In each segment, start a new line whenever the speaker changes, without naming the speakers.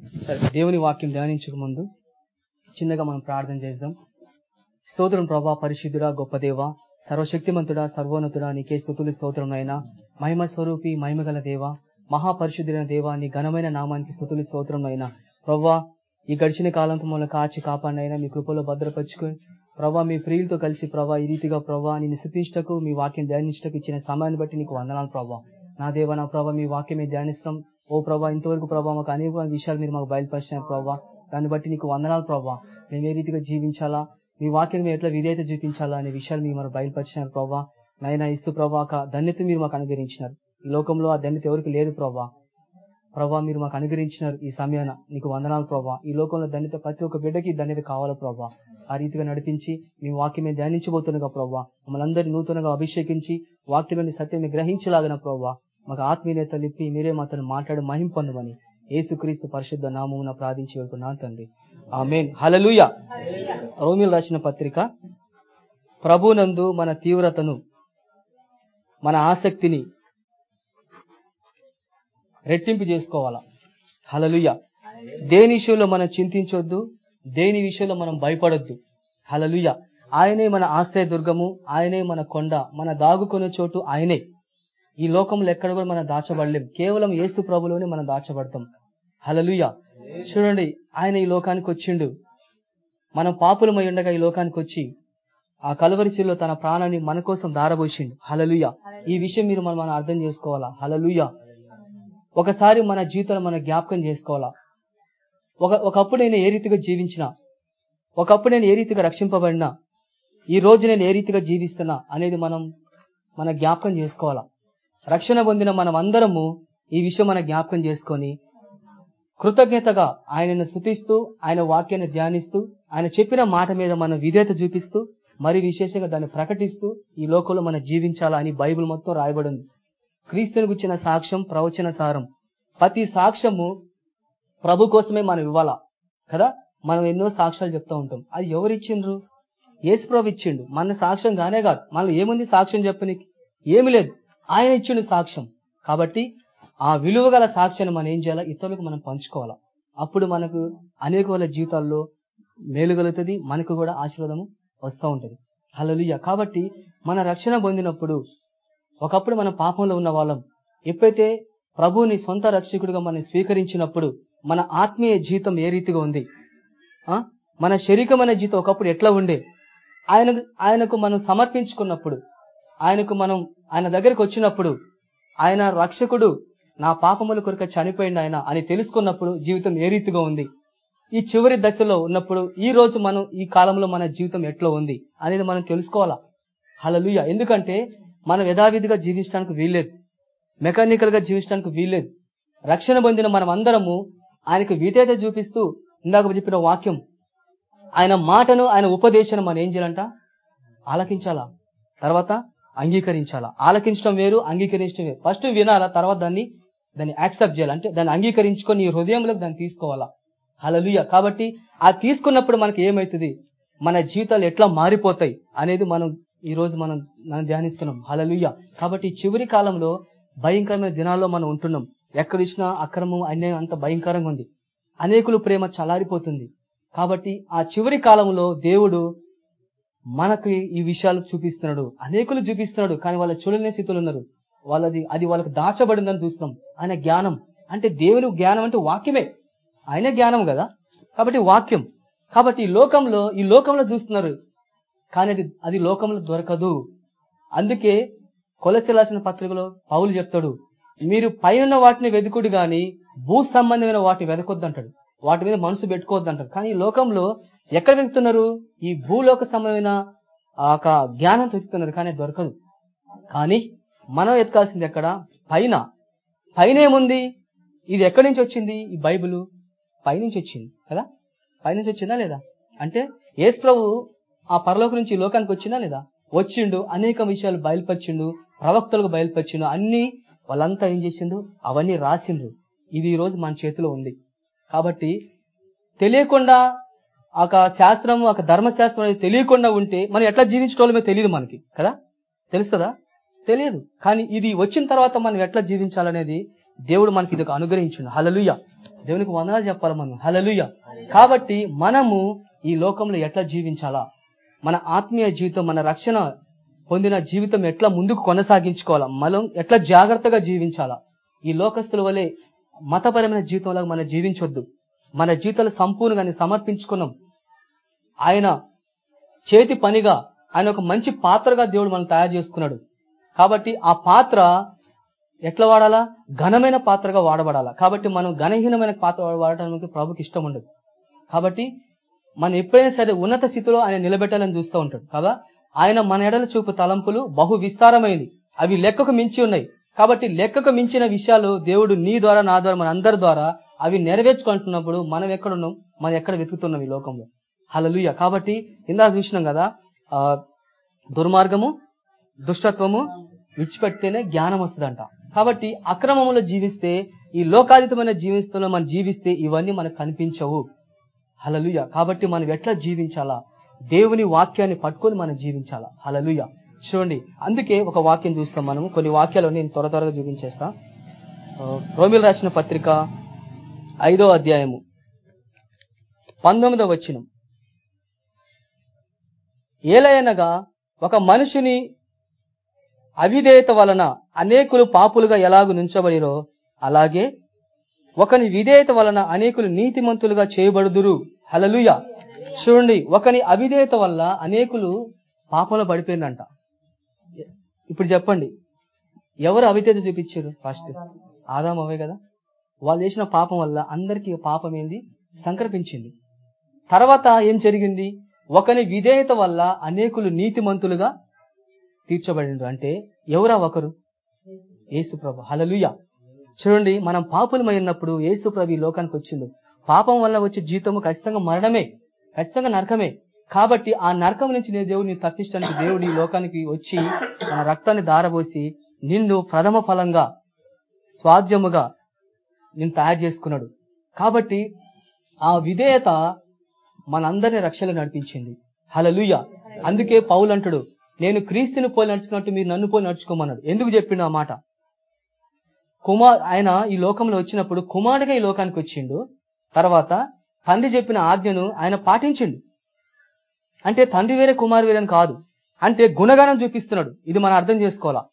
సరే దేవుని వాక్యం ధ్యానించక ముందు చిన్నగా మనం ప్రార్థన చేద్దాం. స్తోత్రం ప్రభా పరిశుద్ధుడా గొప్ప దేవ సర్వశక్తిమంతుడా సర్వోన్నతుడా నీకే స్థుతులు స్తోత్రమైన మహిమ స్వరూపి మహిమగల దేవ మహాపరిశుద్ధుడైన దేవ నీ ఘనమైన నామానికి స్థుతులు స్తోత్రమైన ప్రవ్వా ఈ గడిచిన కాలంతో మమ్మల్ని కాచి కాపాడినైనా మీ కృపలో భద్రపరుచుకొని ప్రభా మీ ప్రియులతో కలిసి ప్రభా ఈ రీతిగా ప్రభా నేను శుతించటకు మీ వాక్యం ధ్యానించటకు ఇచ్చిన సమయాన్ని బట్టి నీకు వందనాలు ప్రభా. నా దేవ నా ప్రభా మీ వాక్యమే ధ్యానిస్తాం ఓ ప్రభా ఇంతవరకు ప్రభా మాకు అనేక విషయాలు మీరు మాకు బయలుపరిచిన ప్రభా. దాన్ని బట్టి నీకు వందనాలు ప్రభా. మేము ఏ రీతిగా జీవించాలా? మీ వాక్యం మేము ఎట్లా విధేయత చూపించాలా అనే విషయాలు మీరు మాకు బయలుపరిచినారు ప్రభా. నైనా ఇస్తూ ప్రభా ఒక ధన్యత మీరు మాకు అనుగ్రహించినారు. ఈ లోకంలో ఆ ధన్యత ఎవరికి లేదు ప్రభా. ప్రభా మీరు మాకు అనుగ్రహించినారు ఈ సమయాన. నీకు వందనాలు ప్రభా. ఈ లోకంలో ధన్యత ప్రతి ఒక్క బిడ్డకి ధన్యత కావాలా ప్రభా. ఆ రీతిగా నడిపించి మీ వాక్యమే ధ్యానించబోతుండగా ప్రభా. మమ్మల్ని అందరినీ నూతనంగా అభిషేకించి వాక్యమైన సత్యం గ్రహించలాగిన ప్రభా. మాకు ఆత్మీయత లిప్పి మీరే మాతో మాట్లాడి మహిం పొందమని ఏసుక్రీస్తు పరిశుద్ధ నామమున ప్రార్థించి వెళ్తున్నాను తండ్రి. ఆ మెయిన్ హలలుయ రోమిల్ రాసిన పత్రిక. ప్రభునందు మన తీవ్రతను మన ఆసక్తిని రెట్టింపు చేసుకోవాలా? హలలుయ దేని విషయంలో మనం చింతించొద్దు దేని విషయంలో మనం భయపడొద్దు. హలలుయ ఆయనే మన ఆశ్రయ దుర్గము ఆయనే మన కొండ మన దాగుకునే చోటు ఆయనే. ఈ లోకంలో ఎక్కడ కూడా మనం దాచబడలేం. కేవలం ఏసు ప్రభులోనే మనం దాచబడతాం. హలలుయ చూడండి ఆయన ఈ లోకానికి వచ్చిండు. మనం పాపులమై ఉండగా ఈ లోకానికి వచ్చి ఆ కలవరిశిలో తన ప్రాణాన్ని మన కోసం దారబోసిండు. హలలుయ ఈ విషయం మీరు మనం మనం అర్థం చేసుకోవాలా? హలలుయ ఒకసారి మన జీవితంలో మన జ్ఞాపకం చేసుకోవాలా? ఒక ఒకప్పుడు నేను ఏ రీతిగా జీవించిన ఒకప్పుడు నేను ఏ రీతిగా రక్షింపబడినా ఈ రోజు నేను ఏ రీతిగా జీవిస్తున్నా అనేది మనం మన జ్ఞాపకం చేసుకోవాలా? రక్షణ పొందిన మనం అందరము ఈ విషయం మన జ్ఞాపకం చేసుకొని కృతజ్ఞతగా ఆయనను స్థుతిస్తూ ఆయన వాక్యాన్ని ధ్యానిస్తూ ఆయన చెప్పిన మాట మీద మనం విధేయత చూపిస్తూ మరి విశేషంగా దాన్ని ప్రకటిస్తూ ఈ లోకంలో మనం జీవించాలా అని బైబిల్ మొత్తం రాయబడింది. క్రీస్తుని గుచ్చిన సాక్ష్యం ప్రవచన సారం. ప్రతి సాక్ష్యము ప్రభు కోసమే మనం ఇవ్వాలా? కదా? మనం ఎన్నో సాక్ష్యాలు చెప్తా ఉంటాం. అది ఎవరు ఇచ్చిండ్రు? యేసు ప్రభు ఇచ్చిండు. మన సాక్ష్యం కానే కాదు. మనలో ఏముంది సాక్ష్యం చెప్పనికి? ఏమి లేదు. ఆయన ఇచ్చిన సాక్ష్యం. కాబట్టి ఆ విలువ గల సాక్ష్యాన్ని మనం ఏం చేయాలా? ఇతరులకు మనం పంచుకోవాలా? అప్పుడు మనకు అనేక వాళ్ళ జీవితాల్లో మేలు కలుగుతుంది మనకు కూడా ఆశీర్వాదము వస్తూ ఉంటది. హలలుయ కాబట్టి మన రక్షణ పొందినప్పుడు ఒకప్పుడు మన పాపంలో ఉన్న వాళ్ళం ఎప్పుడైతే ప్రభువుని సొంత రక్షకుడిగా మనం స్వీకరించినప్పుడు మన ఆత్మీయ జీవితం ఏ రీతిగా ఉంది? ఆ? మన శరీరమైన జీవితం ఒకప్పుడు ఎట్లా ఉండే? ఆయన ఆయనకు మనం సమర్పించుకున్నప్పుడు ఆయనకు మనం ఆయన దగ్గరికి వచ్చినప్పుడు ఆయన రక్షకుడు నా పాపముల కొరక చనిపోయింది ఆయన అని తెలుసుకున్నప్పుడు జీవితం ఏ రీతిగా ఉంది? ఈ చివరి దశలో ఉన్నప్పుడు ఈ రోజు మనం ఈ కాలంలో మన జీవితం ఎట్లా ఉంది అనేది మనం తెలుసుకోవాలా? హలలుయ ఎందుకంటే మనం యథావిధిగా జీవించడానికి వీల్లేదు. మెకానికల్గా జీవించడానికి వీల్లేదు. రక్షణ పొందిన మనం అందరము ఆయనకు విధేయత చూపిస్తూ ఇందాక చెప్పిన వాక్యం ఆయన మాటను ఆయన ఉపదేశాన్ని మనం ఏం చేయాలంట? ఆలకించాలా? తర్వాత అంగీకరించాలా? ఆలకించడం వేరు అంగీకరించడం వేరు. ఫస్ట్ వినాలా తర్వాత దాన్ని దాన్ని యాక్సెప్ట్ చేయాలి? అంటే దాన్ని అంగీకరించుకొని నీ హృదయంలోకి దాన్ని తీసుకోవాలా? హలలుయ కాబట్టి ఆ తీసుకున్నప్పుడు మనకి ఏమవుతుంది మన జీవితాలు ఎట్లా మారిపోతాయి అనేది మనం ఈ రోజు మనం మనం ధ్యానిస్తున్నాం. హలలుయ కాబట్టి చివరి కాలంలో భయంకరమైన దినాల్లో మనం ఉంటున్నాం. ఎక్కడ ఇచ్చినా అక్రమం అన్యాయం అంత భయంకరంగా ఉంది. అనేకులు ప్రేమ చలారిపోతుంది. కాబట్టి ఆ చివరి కాలంలో దేవుడు మనకి ఈ విషయాలు చూపిస్తున్నాడు. అనేకులు చూపిస్తున్నాడు కానీ వాళ్ళ చూడలేని స్థితులు ఉన్నారు. వాళ్ళది అది వాళ్ళకి దాచబడిందని చూస్తున్నాం. ఆయన జ్ఞానం. అంటే దేవుని జ్ఞానం అంటే వాక్యమే. ఆయన జ్ఞానం కదా? కాబట్టి వాక్యం. కాబట్టి ఈ లోకంలో ఈ లోకంలో చూస్తున్నారు. కానీ అది అది లోకంలో దొరకదు. అందుకే కొలసి రాసిన పత్రికలో పౌలు చెప్తాడు మీరు పైన వాటిని వెతుకుడు గాని భూ సంబంధమైన వాటిని వెతకొద్దు అంటాడు వాటి మీద మనసు పెట్టుకోవద్దు కానీ ఈ లోకంలో ఎక్కడ వెతుకుతున్నారు ఈ భూలోక సమయమైన ఆ యొక్క జ్ఞానం వెతుకుతున్నారు కానీ దొరకదు. కానీ మనం ఎతకాల్సింది ఎక్కడ? పైన. పైన ఏముంది? ఇది ఎక్కడి నుంచి వచ్చింది? ఈ బైబిల్ పైనుంచి వచ్చింది కదా? పైనుంచి వచ్చిందా లేదా? అంటే యేసు ప్రభు ఆ పరలోక నుంచి ఈ లోకానికి వచ్చిందా లేదా? వచ్చిండు అనేక విషయాలు బయలుపరిచిండు ప్రవక్తలకు బయలుపరిచిండు అన్ని వాళ్ళంతా ఏం చేసిండు అవన్నీ రాసిండ్రు. ఇది ఈ రోజు మన చేతిలో ఉంది. కాబట్టి తెలియకుండా ఒక శాస్త్రం ఒక ధర్మశాస్త్రం అనేది తెలియకుండా ఉంటే మనం ఎట్లా జీవించటోళ్ళమే తెలియదు మనకి కదా? తెలుస్తుందా? తెలియదు. కానీ ఇది వచ్చిన తర్వాత మనం ఎట్లా జీవించాలనేది దేవుడు మనకి ఇది అనుగ్రహించిండు. హలలుయ దేవునికి వందనాలు చెప్పాలి మనం. హలలుయ కాబట్టి మనము ఈ లోకంలో ఎట్లా జీవించాలా? మన ఆత్మీయ జీవితం మన రక్షణ పొందిన జీవితం ఎట్లా ముందుకు కొనసాగించుకోవాలా? మనం ఎట్లా జాగ్రత్తగా జీవించాలా? ఈ లోకస్తుల వలె మతపరమైన జీవితంలో మనం జీవించొద్దు. మన జీతాలు సంపూర్ణంగా సమర్పించుకున్నాం. ఆయన చేతి పనిగా ఆయన ఒక మంచి పాత్రగా దేవుడు మనం తయారు చేసుకున్నాడు కాబట్టి ఆ పాత్ర ఎట్లా వాడాలా? ఘనమైన పాత్రగా వాడబడాలా? కాబట్టి మనం ఘనహీనమైన పాత్ర వాడటానికి ప్రభుకి ఇష్టం ఉండదు. కాబట్టి మనం ఎప్పుడైనా సరే ఉన్నత స్థితిలో ఆయన నిలబెట్టాలని చూస్తూ ఉంటాడు. కదా? ఆయన మన ఎడల చూపు తలంపులు బహు విస్తారమైంది అవి లెక్కకు మించి ఉన్నాయి. కాబట్టి లెక్కకు మించిన విషయాలు దేవుడు నీ ద్వారా నా ద్వారా మన అందరి ద్వారా అవి నెరవేర్చుకుంటున్నప్పుడు మనం ఎక్కడున్నాం మనం ఎక్కడ వెతుకుతున్నాం ఈ లోకంలో? హలలుయ కాబట్టి ఇందాక చూసినాం కదా ఆ దుర్మార్గము దుష్టత్వము విడిచిపెడితేనే జ్ఞానం వస్తుందంట. కాబట్టి అక్రమములో జీవిస్తే ఈ లోకాతీతమైన జీవితంలో మనం జీవిస్తే ఇవన్నీ మనకు కనిపించవు. హలలుయ కాబట్టి మనం ఎట్లా జీవించాలా? దేవుని వాక్యాన్ని పట్టుకొని మనం జీవించాలా? హలలుయ చూడండి అందుకే ఒక వాక్యం చూస్తాం మనము. కొన్ని వాక్యాలు నేను త్వర త్వరగా చూపించేస్తా. రోమిల్ రాసిన పత్రిక ఐదో అధ్యాయము. పంతొమ్మిదవ వచ్చినం ఏలయనగా ఒక మనుషుని అవిధేయత వలన అనేకులు పాపులుగా ఎలాగు నుంచబడిరో అలాగే ఒకని విధేయత వలన అనేకులు నీతిమంతులుగా చేయబడుదురు. హలలుయ చూడండి ఒకని అవిధేయత వల్ల అనేకులు పాపంలో పడిపోయిందంట. ఇప్పుడు చెప్పండి ఎవరు అవిధేయత చూపించారు? ఫస్ట్. ఆదాం అవే కదా? వాళ్ళు చేసిన పాపం వల్ల అందరికీ పాపం ఏంది? సంకల్పించింది. తర్వాత ఏం జరిగింది? ఒకని విధేయత వల్ల అనేకులు నీతిమంతులుగా తీర్చబడి అంటే ఎవరా ఒకరు? యేసుప్రభు హలలుయ చూడండి మనం పాపులమైనప్పుడు యేసుప్రభు ఈ లోకానికి వచ్చిండు. పాపం వల్ల వచ్చే జీతము ఖచ్చితంగా మరణమే ఖచ్చితంగా నరకమే. కాబట్టి ఆ నరకం నుంచి నేను దేవుడిని తప్పించడానికి దేవుడు ఈ లోకానికి వచ్చి మన రక్తాన్ని దారబోసి నిన్ను ప్రథమ ఫలంగా స్వాధ్యముగా నేను తయారు చేసుకున్నాడు. కాబట్టి ఆ విధేయత మనందరిని రక్షణ నడిపించింది. హలలుయ అందుకే పౌలు అంటాడు నేను క్రీస్తుని పోలి నడుచుకున్నట్టు మీరు నన్ను పోలి నడుచుకోమన్నాడు. ఎందుకు చెప్పిండు ఆ మాట? కుమార్ ఆయన ఈ లోకంలో వచ్చినప్పుడు కుమారుడిగా ఈ లోకానికి వచ్చిండు. తర్వాత తండ్రి చెప్పిన ఆజ్ఞను ఆయన పాటించిండు. అంటే తండ్రి వేరే కుమారు వేరే అని కాదు. అంటే గుణగానం చూపిస్తున్నాడు. ఇది మనం అర్థం చేసుకోవాలా?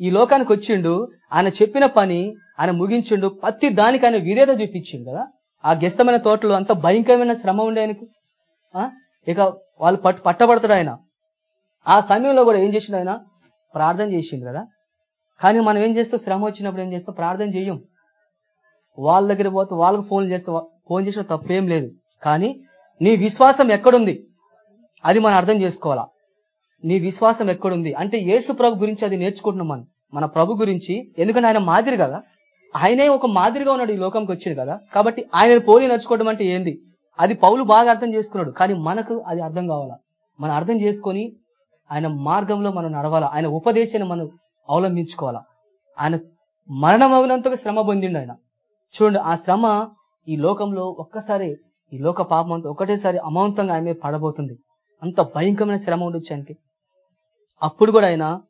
ఈ లోకానికి వచ్చిండు ఆయన చెప్పిన పని ఆయన ముగించిండు ప్రతి దానికి ఆయన విధేత చూపించిండు కదా. ఆ గెస్తమైన తోటలో అంత భయంకరమైన శ్రమ ఉండే ఆయనకు. ఆ? ఇక వాళ్ళు పట్టు పట్టబడతాడు ఆయన. ఆ సమయంలో కూడా ఏం చేసిండు ఆయన? ప్రార్థన చేసిండు కదా. కానీ మనం ఏం చేస్తాం? శ్రమ వచ్చినప్పుడు ఏం చేస్తాం? ప్రార్థన చేయం. వాళ్ళ దగ్గర పోతే వాళ్ళకి ఫోన్ చేస్తే ఫోన్ చేసిన తప్పేం లేదు. కానీ నీ విశ్వాసం ఎక్కడుంది? అది మనం అర్థం చేసుకోవాలా. నీ విశ్వాసం ఎక్కడుంది? అంటే యేసు ప్రభు గురించి అది నేర్చుకుంటున్నాం మనం. మన ప్రభు గురించి. ఎందుకంటే ఆయన మాదిరి కదా. ఆయనే ఒక మాదిరిగా ఉన్నాడు ఈ లోకంకి వచ్చింది కదా. కాబట్టి ఆయన పోలి నడుచుకోవడం అంటే ఏంది? అది పౌలు బాగా అర్థం చేసుకున్నాడు. కానీ మనకు అది అర్థం కావాలా? మనం అర్థం చేసుకొని ఆయన మార్గంలో మనం నడవాలా? ఆయన ఉపదేశాన్ని మనం అవలంబించుకోవాలా? ఆయన మరణం అవునంతగా శ్రమ పొందిండు ఆయన. చూడండి ఆ శ్రమ ఈ లోకంలో ఒక్కసారి ఈ లోక పాపం అంతా ఒకటేసారి అమాంతంగా ఆయన మీద పడబోతుంది. అంత భయంకరమైన శ్రమ ఉండొచ్చు ఆయనకి. అప్పుడు కూడా ఆయన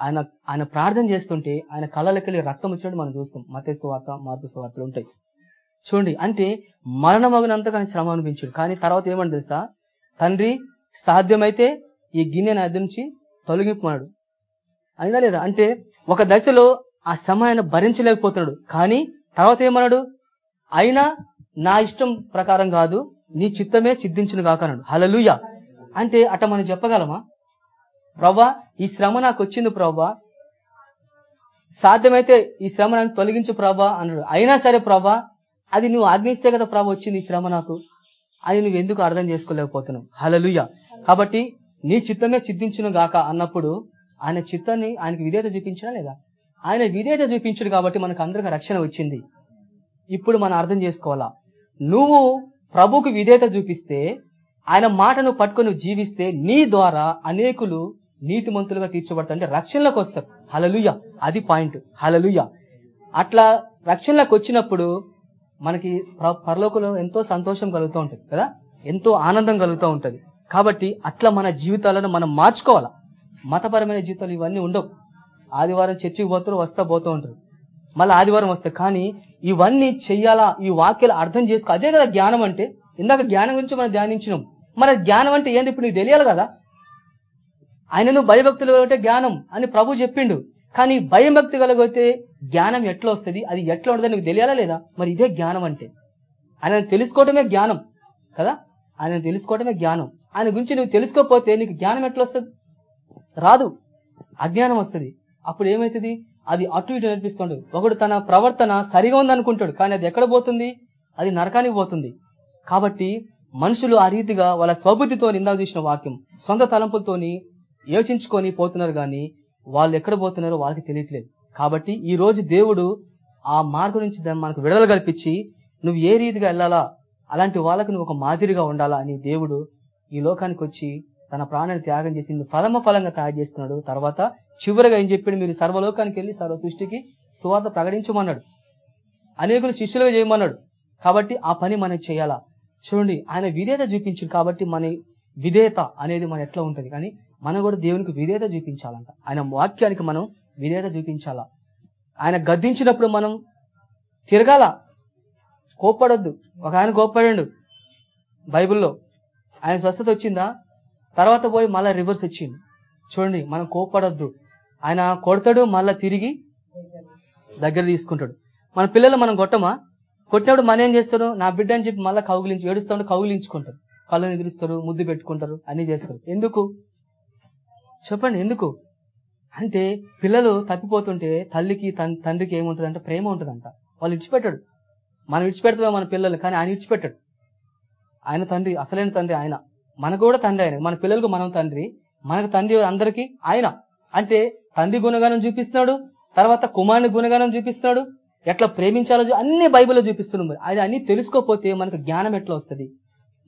ఆయన ఆయన ప్రార్థన చేస్తుంటే ఆయన కళ్ళలకెళ్ళి రక్తం వచ్చినట్టు మనం చూస్తాం. మతేసు వార్త మార్పు వార్తలు ఉంటాయి. చూడండి అంటే మరణమగినంతగా ఆయన శ్రమ అనిపించాడు కానీ తర్వాత ఏమని తెలుసా? తండ్రి సాధ్యమైతే ఈ గిన్నె నా నుంచి తొలగిపోయాడు అయినా లేదా? అంటే ఒక దశలో ఆ శ్రమ ఆయన భరించలేకపోతున్నాడు. కానీ తర్వాత ఏమన్నాడు? అయినా నా ఇష్టం ప్రకారం కాదు నీ చిత్తమే సిద్ధించును కాకన్నాడు హలలుయ అంటే అట మనం చెప్పగలమా? ప్రవ్వా ఈ శ్రమ నాకు వచ్చింది ప్రభా. సాధ్యమైతే ఈ శ్రమ నాకు తొలగించు ప్రభా అన్నాడు. అయినా సరే ప్రభా అది నువ్వు ఆజ్ఞిస్తే కదా ప్రభా వచ్చింది ఈ శ్రమ నాకు. అది నువ్వు ఎందుకు అర్థం చేసుకోలేకపోతున్నావు? హలలుయ కాబట్టి నీ చిత్తమే సిద్ధించును గాక అన్నప్పుడు ఆయన చిత్తాన్ని ఆయనకి విధేయత చూపించినా లేదా? ఆయన విధేయత చూపించడు కాబట్టి మనకు అందరికి రక్షణ వచ్చింది. ఇప్పుడు మనం అర్థం చేసుకోవాలా? నువ్వు ప్రభుకు విధేయత చూపిస్తే ఆయన మాటను పట్టుకొని జీవిస్తే నీ ద్వారా అనేకులు నీతిమంతులుగా తీర్చబడతారు అంటే రక్షణలోకి వస్తారు. హలలుయ అది పాయింట్. హలలుయ అట్లా రక్షణలోకి వచ్చినప్పుడు మనకి పరలోకంలో ఎంతో సంతోషం కలుగుతూ ఉంటుంది కదా? ఎంతో ఆనందం కలుగుతూ ఉంటది. కాబట్టి అట్లా మన జీవితాలను మనం మార్చుకోవాలా? మతపరమైన జీవితాలు ఇవన్నీ ఉండవు. ఆదివారం చర్చికి పోతారు వస్తా పోతూ ఉంటారు. మళ్ళీ ఆదివారం వస్తాయి. కానీ ఇవన్నీ చెయ్యాలా? ఈ వాక్యాలు అర్థం చేసుకో అదే కదా జ్ఞానం అంటే? ఇందాక జ్ఞానం గురించి మనం ధ్యానించినాం. మన జ్ఞానం అంటే ఏంది? ఇప్పుడు నీకు తెలియాలి కదా? ఆయనను భయభక్తులు అంటే జ్ఞానం అని ప్రభు చెప్పిండు. కానీ భయం భక్తి కలిగితే జ్ఞానం ఎట్లా వస్తుంది? అది ఎట్లా ఉండదో నీకు తెలియాలా లేదా? మరి ఇదే జ్ఞానం అంటే. ఆయన తెలుసుకోవటమే జ్ఞానం కదా? ఆయన తెలుసుకోవటమే జ్ఞానం. ఆయన గురించి నువ్వు తెలుసుకోకపోతే నీకు జ్ఞానం ఎట్లా వస్తుంది? రాదు. అజ్ఞానం వస్తుంది. అప్పుడు ఏమవుతుంది అది అటు ఇటు నేర్పిస్తుండడు ఒకడు తన ప్రవర్తన సరిగా ఉందనుకుంటాడు కానీ అది ఎక్కడ పోతుంది? అది నరకానికి పోతుంది. కాబట్టి మనుషులు ఆ రీతిగా వాళ్ళ స్వబుద్ధితో ఇందాక చూసిన వాక్యం సొంత తలంపులతోని యోచించుకొని పోతున్నారు కానీ వాళ్ళు ఎక్కడ పోతున్నారో వాళ్ళకి తెలియట్లేదు. కాబట్టి ఈ రోజు దేవుడు ఆ మార్గం నుంచి దాన్ని మనకు విడుదల కల్పించి నువ్వు ఏ రీతిగా వెళ్ళాలా అలాంటి వాళ్ళకు నువ్వు ఒక మాదిరిగా ఉండాలా అని దేవుడు ఈ లోకానికి వచ్చి తన ప్రాణాన్ని త్యాగం చేసి నిన్ను ప్రథమ ఫలంగా తయారు చేసుకున్నాడు తర్వాత చివరిగా ఏం చెప్పాడు? మీరు సర్వలోకానికి వెళ్ళి సర్వ సృష్టికి సువార్త ప్రకటించమన్నాడు. అనేకులు శిష్యులుగా చేయమన్నాడు. కాబట్టి ఆ పని మనం చేయాలా? చూడండి ఆయన విధేయత చూపించింది కాబట్టి మన విధేయత అనేది మన ఎట్లా ఉంటుంది? కానీ మనం కూడా దేవునికి విధేయత చూపించాలంట. ఆయన వాక్యానికి మనం విధేయత చూపించాలా? ఆయన గద్దించినప్పుడు మనం తిరగాల? కోప్పడొద్దు. ఒక ఆయన కోప్పడండు బైబిల్లో. ఆయన స్వస్థత వచ్చిందా? తర్వాత పోయి మళ్ళా రివర్స్ వచ్చింది చూడండి మనం కోప్పడొద్దు. ఆయన కొడతాడు మళ్ళా తిరిగి దగ్గర తీసుకుంటాడు. మన పిల్లలు మనం కొట్టమా? కొట్టినప్పుడు మన ఏం చేస్తారు నా బిడ్డ అని చెప్పి మళ్ళీ కౌగిలించి ఏడుస్తాడు కౌగిలించుకుంటారు కళ్ళు నిద్రిస్తారు ముద్దు పెట్టుకుంటారు అన్ని చేస్తారు. ఎందుకు? చెప్పండి ఎందుకు? అంటే పిల్లలు తప్పిపోతుంటే తల్లికి తండ్రికి ఏముంటుందంటే? ప్రేమ ఉంటుందంట. వాళ్ళు విడిచిపెట్టాడు. మనం విడిచిపెడతాం మన పిల్లలు కానీ ఆయన విడిచిపెట్టాడు. ఆయన తండ్రి అసలైన తండ్రి ఆయన. మనకు కూడా తండ్రి ఆయన. మన పిల్లలకు మనం తండ్రి. మనకు తండ్రి అందరికీ ఆయన. అంటే తండ్రి గుణగానం చూపిస్తున్నాడు తర్వాత కుమారుని గుణగానం చూపిస్తున్నాడు. ఎట్లా ప్రేమించాలో అన్ని బైబిల్లో చూపిస్తున్నాడు మరి. అది అన్ని తెలుసుకోకపోతే మనకు జ్ఞానం ఎట్లా వస్తుంది?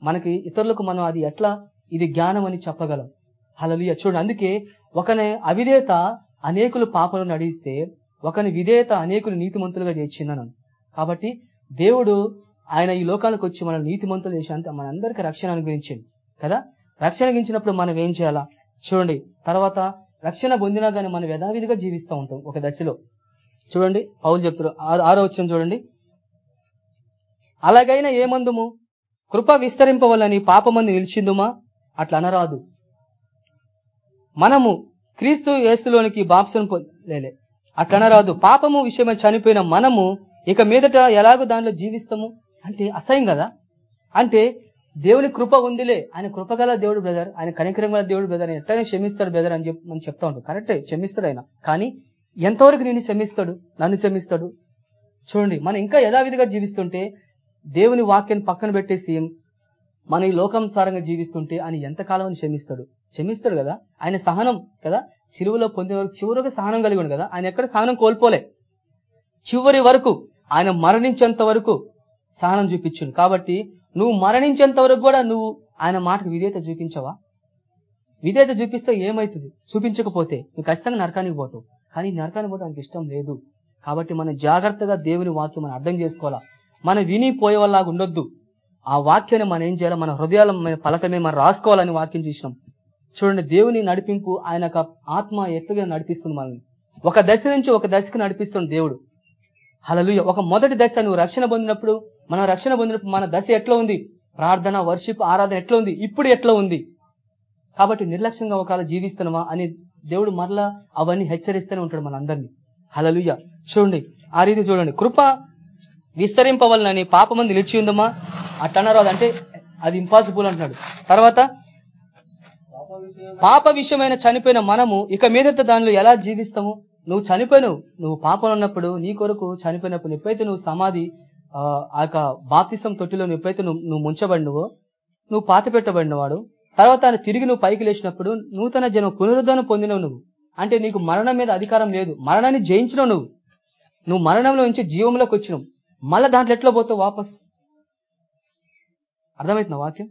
మనకి ఇతరులకు మనం అది ఎట్లా ఇది జ్ఞానం అని చెప్పగలం. హలలియ చూడండి అందుకే ఒకని అవిధేయత అనేకులు పాపలు నడిస్తే ఒకని విధేయత అనేకులు నీతిమంతులుగా చేర్చిందను కాబట్టి దేవుడు ఆయన ఈ లోకానికి వచ్చి మన నీతిమంతులు చేసినంత మనందరికీ రక్షణ అనుగ్రహించింది కదా? రక్షణ గించినప్పుడు మనం ఏం చేయాలా? చూడండి తర్వాత రక్షణ పొందినా కానీ మనం యథావిధిగా జీవిస్తూ ఉంటాం ఒక దశలో. చూడండి పౌలు చెప్తారు ఆ- ఆరో వచ్చిన చూడండి. అలాగైనా ఏమందుము కృప విస్తరింపవలని పాపమంది నిలిచిందుమా? అట్లా అనరాదు మనము క్రీస్తు యేసులోనికి బాప్సం పొందలే అట్లా రాదు. పాపము విషయమై చనిపోయిన మనము ఇక మీదట ఎలాగో దానిలో జీవిస్తాము? అంటే అసహ్యం కదా? అంటే దేవుని కృప ఉందిలే. ఆయన కృపగల దేవుడు బ్రదర్. ఆయన కనికరం గల దేవుడు బ్రదర్. ఆయన ఎట్లనే క్షమిస్తాడు బ్రదర్ అని చెప్పి మనం చెప్తా ఉంటాం. కరెక్టే? క్షమిస్తాడు ఆయన. కానీ ఎంతవరకు నేను క్షమిస్తాడు? నన్ను క్షమిస్తాడు? చూడండి మనం ఇంకా యథావిధిగా జీవిస్తుంటే దేవుని వాక్యాన్ని పక్కన పెట్టేసి మన ఈ లోకానుసారంగా జీవిస్తుంటే ఆయన ఎంతకాలం అని క్షమిస్తాడు? క్షమిస్తాడు కదా? ఆయన సహనం కదా? చిలువలో పొందే వరకు చివరికి సహనం కలిగి కదా? ఆయన ఎక్కడ సహనం కోల్పోలే. చివరి వరకు ఆయన మరణించేంత వరకు సహనం చూపించుడు. కాబట్టి నువ్వు మరణించేంత వరకు కూడా నువ్వు ఆయన మాటకు విధేయత చూపించవా? విధేయత చూపిస్తే ఏమవుతుంది చూపించకపోతే నువ్వు ఖచ్చితంగా నరకానికి పోతావు. కానీ నరకానికి పోతే ఆయనకి ఇష్టం లేదు. కాబట్టి మనం జాగ్రత్తగా దేవుని వాక్యం మనం అర్థం చేసుకోవాలా? మనం విని పోయేవాళ్ళలాగా ఉండొద్దు. ఆ వాక్యాన్ని మనం ఏం చేయాలి? మన హృదయాల మీద పలకమే మనం రాసుకోవాలని వాక్యం చూసినాం. చూడండి దేవుని నడిపింపు ఆయన ఆత్మ ఎత్తుగా నడిపిస్తుంది మనల్ని? ఒక దశ నుంచి ఒక దశకు నడిపిస్తుంది దేవుడు. హలలుయ ఒక మొదటి దశ నువ్వు రక్షణ పొందినప్పుడు మనం రక్షణ పొందినప్పుడు మన దశ ఎట్లా ఉంది? ప్రార్థన వర్షిప్ ఆరాధన ఎట్లా ఉంది? ఇప్పుడు ఎట్లా ఉంది? కాబట్టి నిర్లక్ష్యంగా ఒకవేళ జీవిస్తున్నామా అని దేవుడు మరలా అవన్నీ హెచ్చరిస్తూనే ఉంటాడు మనందరినీ. హలలుయ చూడండి ఆ రీతి చూడండి. కృప విస్తరింపవలనని పాపమంది నిలిచి ఉందమ్మా. అట్టనరాదు అదంటే అది ఇంపాసిబుల్ అంటున్నాడు. తర్వాత పాప విషయమైన చనిపోయిన మనము ఇక మీదట దానిలో ఎలా జీవిస్తాము? నువ్వు చనిపోయినావు. నువ్వు పాపం ఉన్నప్పుడు నీ కొరకు చనిపోయినప్పుడు ఎప్పుడైతే నువ్వు సమాధి ఆ యొక్క బాప్తిసం తొట్టిలో నువ్వు ఎప్పుడైతే నువ్వు నువ్వు ముంచబడినవో నువ్వు పాత పెట్టబడినవాడు తర్వాత ఆయన తిరిగి నువ్వు పైకి లేచినప్పుడు నూతన జనం పునరుద్ధరణ పొందినవు నువ్వు. అంటే నీకు మరణం మీద అధికారం లేదు. మరణాన్ని జయించినావు నువ్వు. నువ్వు మరణంలో నుంచి జీవంలోకి వచ్చినావు. మళ్ళా దాంట్లో ఎట్లా పోతావు వాపస్? అర్థమవుతున్న వాక్యం?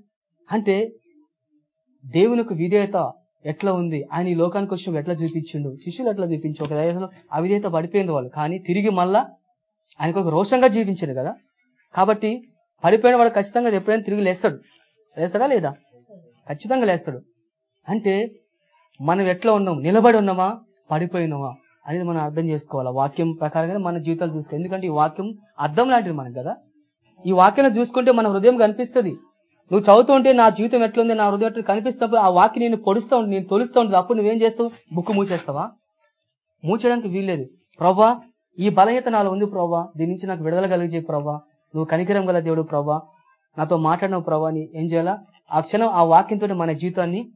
అంటే దేవునికి విధేయత ఎట్లా ఉంది? ఆయన ఈ లోకానికి వచ్చినప్పుడు ఎట్లా చూపించిండు శిష్యులు ఎట్లా చూపించి ఒక అవిధేయత పడిపోయింది వాళ్ళు. కానీ తిరిగి మళ్ళా ఆయనకు ఒక రోషంగా జీవించాడు కదా? కాబట్టి పడిపోయిన వాడు ఖచ్చితంగా ఎప్పుడైనా తిరిగి లేస్తాడు. లేస్తాడా లేదా? ఖచ్చితంగా లేస్తాడు. అంటే మనం ఎట్లా ఉన్నాం? నిలబడి ఉన్నామా? పడిపోయినామా? అనేది మనం అర్థం చేసుకోవాలి. వాక్యం ప్రకారంగానే మన జీవితాలు చూసుకో ఎందుకంటే ఈ వాక్యం అర్థం లాంటిది మనకు కదా? ఈ వాక్యం చూసుకుంటే మన హృదయం కనిపిస్తుంది. నువ్వు చదువుతూ ఉంటే నా జీవితం ఎట్లుంది నా హృదయం ఎట్లా కనిపిస్తున్నప్పుడు ఆ వాక్యం నేను పొడుస్తూ ఉంటుంది నేను తొలుస్తూ ఉంటుంది అప్పుడు నువ్వేం చేస్తావు? బుక్ మూసేస్తావా? మూసేయడానికి వీల్లేదు. ప్రభా ఈ బలహీత నాలో ఉంది ప్రభా దీని నుంచి నాకు విడుదల కలిగే ప్రభా నువ్వు కనికరం గల దేవుడు ప్రభా నాతో మాట్లాడిన ప్రభా అని ఏం చేయాలా? ఆ క్షణం ఆ వాక్యంతో మన జీవితాన్ని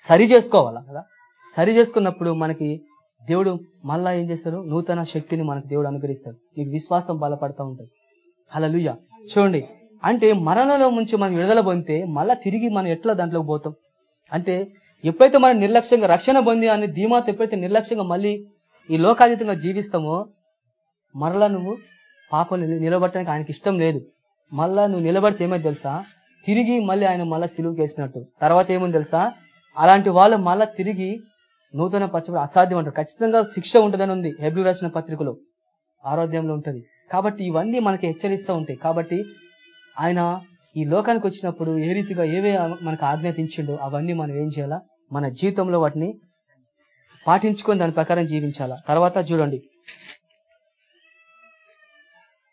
సరి చేసుకోవాలా? కదా? సరి చేసుకున్నప్పుడు మనకి దేవుడు మళ్ళా ఏం చేస్తాడు? నూతన శక్తిని మనకు దేవుడు అనుగ్రహిస్తాడు. నీకు విశ్వాసం బలపడతా ఉంటుంది. హలలుయ చూడండి. అంటే మరణంలో నుంచి మనం విడుదల పొందితే మళ్ళా తిరిగి మనం ఎట్లా దాంట్లోకి పోతాం? అంటే ఎప్పుడైతే మనం నిర్లక్ష్యంగా రక్షణ పొంది అని ధీమాతో ఎప్పుడైతే నిర్లక్ష్యంగా మళ్ళీ ఈ లోకాతీతంగా జీవిస్తామో మరలా నువ్వు పాపం నిలబడటానికి ఆయనకి ఇష్టం లేదు. మళ్ళా నువ్వు నిలబడితే ఏమైంది తెలుసా? తిరిగి మళ్ళీ ఆయన మళ్ళా సిలువు వేసినట్టు. తర్వాత ఏముంది తెలుసా? అలాంటి వాళ్ళు మళ్ళా తిరిగి నూతన పరచబడి అసాధ్యం అంటారు. ఖచ్చితంగా శిక్ష ఉంటుందని ఉంది హెబ్రి రాసిన పత్రికలో. ఆరోగ్యంలో ఉంటది. కాబట్టి ఇవన్నీ మనకి హెచ్చరిస్తూ ఉంటాయి. కాబట్టి ఆయన ఈ లోకానికి వచ్చినప్పుడు ఏ రీతిగా ఏవే మనకు ఆజ్ఞాపించిండో అవన్నీ మనం ఏం చేయాలా? మన జీవితంలో వాటిని పాటించుకొని దాని ప్రకారం జీవించాలా? తర్వాత చూడండి.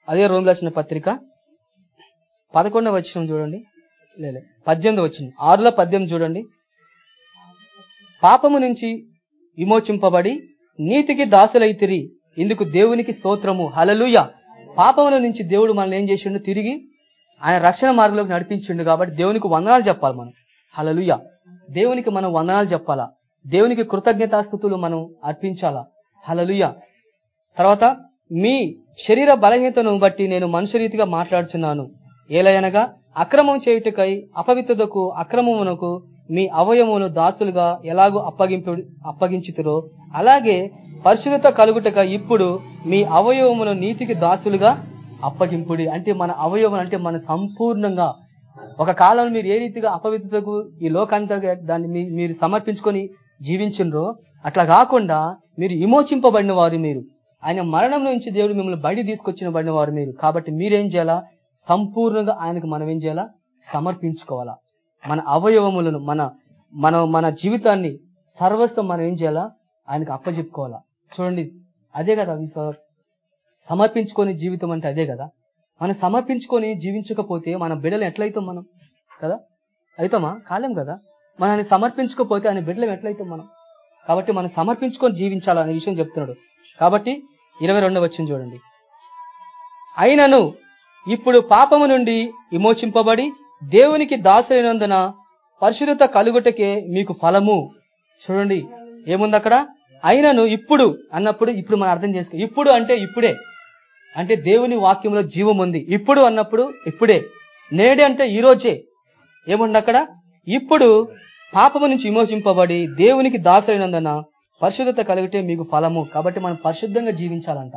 అదే రోమ్ రాసిన పత్రిక పదకొండవ వచ్చిన చూడండి. లేదు పద్దెనిమిది వచ్చింది ఆరులో పద్దెనిమిది చూడండి. పాపము నుంచి విమోచింపబడి నీతికి దాసులైతిరి ఇందుకు దేవునికి స్తోత్రము. హలలుయ పాపముల నుంచి దేవుడు మనల్ని ఏం చేసిండు? తిరిగి ఆయన రక్షణ మార్గంలోకి నడిపించిండు కాబట్టి దేవునికి వందనాలు చెప్పాలి మనం. హలలుయ దేవునికి మనం వందనాలు చెప్పాలా? దేవునికి కృతజ్ఞతాస్థుతులు మనం అర్పించాలా? హలలుయ తర్వాత మీ శరీర బలహీనతను బట్టి నేను మనుషరీతిగా మాట్లాడుచున్నాను. ఏలయనగా అక్రమం చేయుటకై అపవిత్రతకు అక్రమమునకు మీ అవయమును దాసులుగా ఎలాగో అప్పగింపు అప్పగించుతురో అలాగే పరిశుద్ధత కలుగుటక ఇప్పుడు మీ అవయవమును నీతికి దాసులుగా అప్పగింపుడి. అంటే మన అవయవం అంటే మన సంపూర్ణంగా ఒక కాలంలో మీరు ఏ రీతిగా అపవిత్రతకు ఈ లోకాంతగా దాన్ని మీరు సమర్పించుకొని జీవించుండ్రో అట్లా కాకుండా మీరు విమోచింపబడిన వారు మీరు. ఆయన మరణం నుంచి దేవుడు మిమ్మల్ని బయట తీసుకొచ్చిన పడిన వారు మీరు. కాబట్టి మీరేం చేయాలా? సంపూర్ణంగా ఆయనకు మనం ఏం చేయాలా? సమర్పించుకోవాలా. మన అవయవములను మన మన మన జీవితాన్ని సర్వస్వం మనం ఏం చేయాలా? ఆయనకు అప్పజెప్పుకోవాలా. చూడండి అదే కదా విశ్వ సమర్పించుకొని జీవితం అంటే అదే కదా. మనం సమర్పించుకొని జీవించకపోతే మన బిడ్డలు ఎట్లయితాం మనం? కదా? అవుతామా కాలేం కదా? మనల్ని సమర్పించుకోకపోతే ఆయన బిడ్డలం ఎట్లయితాం మనం? కాబట్టి మనం సమర్పించుకొని జీవించాలనే విషయం చెప్తున్నాడు. కాబట్టి ఇరవై రెండవ వచ్చింది చూడండి. అయినను ఇప్పుడు పాపము నుండి విమోచింపబడి దేవునికి దాసైనందున పరిశుద్ధత కలుగుటకే మీకు ఫలము. చూడండి ఏముంది అక్కడ? అయినను ఇప్పుడు అన్నప్పుడు ఇప్పుడు మనం అర్థం చేసుకో ఇప్పుడు అంటే ఇప్పుడే. అంటే దేవుని వాక్యంలో జీవం ఉంది. ఇప్పుడు అన్నప్పుడు ఇప్పుడే. నేడే అంటే ఈ రోజే. ఏముంది అక్కడ? ఇప్పుడు పాపము నుంచి విమోచింపబడి దేవునికి దాసైనందున పరిశుద్ధత కలిగితే మీకు ఫలము. కాబట్టి మనం పరిశుద్ధంగా జీవించాలంట.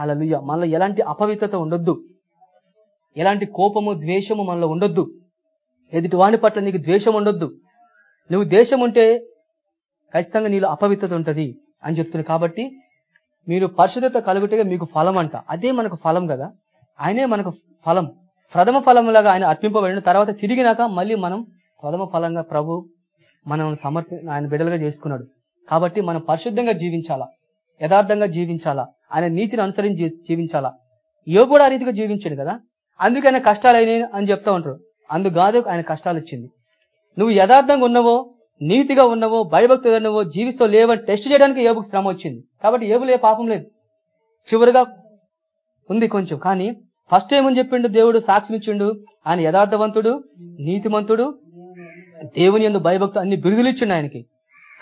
హలలుయ మనలో ఎలాంటి అపవిత్రత ఉండొద్దు. ఎలాంటి కోపము ద్వేషము మనలో ఉండొద్దు. ఎదుటి వాని పట్ల నీకు ద్వేషం ఉండొద్దు. నువ్వు దేశం ఉంటే ఖచ్చితంగా నీలో అపవిత్రత ఉంటది అని చెప్తున్నాడు కాబట్టి మీరు పరిశుద్ధత కలుగుటే మీకు ఫలం అంట. అదే మనకు ఫలం కదా. ఆయనే మనకు ఫలం. ప్రథమ ఫలంలాగా ఆయన అర్పింపబడిన తర్వాత తిరిగినాక మళ్ళీ మనం ప్రథమ ఫలంగా ప్రభు మనం సమర్పి ఆయన బిడ్డలుగా చేసుకున్నాడు. కాబట్టి మనం పరిశుద్ధంగా జీవించాలా? యథార్థంగా జీవించాలా? ఆయన నీతిని అనుసరించి జీవించాలా? యో కూడా ఆ రీతిగా జీవించాడు కదా. అందుకే ఆయన కష్టాలు అయినాయి అని చెప్తా ఉంటారు. అందుకు కాదు ఆయన కష్టాలు వచ్చింది. నువ్వు యథార్థంగా ఉన్నవో నీతిగా ఉన్నవో భయభక్తిగా ఉన్నవో జీవిస్తూ లేవని టెస్ట్ చేయడానికి ఏబుకు శ్రమ వచ్చింది. కాబట్టి ఏబులు ఏ పాపం లేదు. చివరిగా ఉంది కొంచెం. కానీ ఫస్ట్ ఏమని చెప్పిండు దేవుడు? సాక్ష్యం ఆయన యథార్థవంతుడు నీతిమంతుడు. దేవుని ఎందు భయభక్తు అన్ని బిరుదులు ఇచ్చిండు ఆయనకి.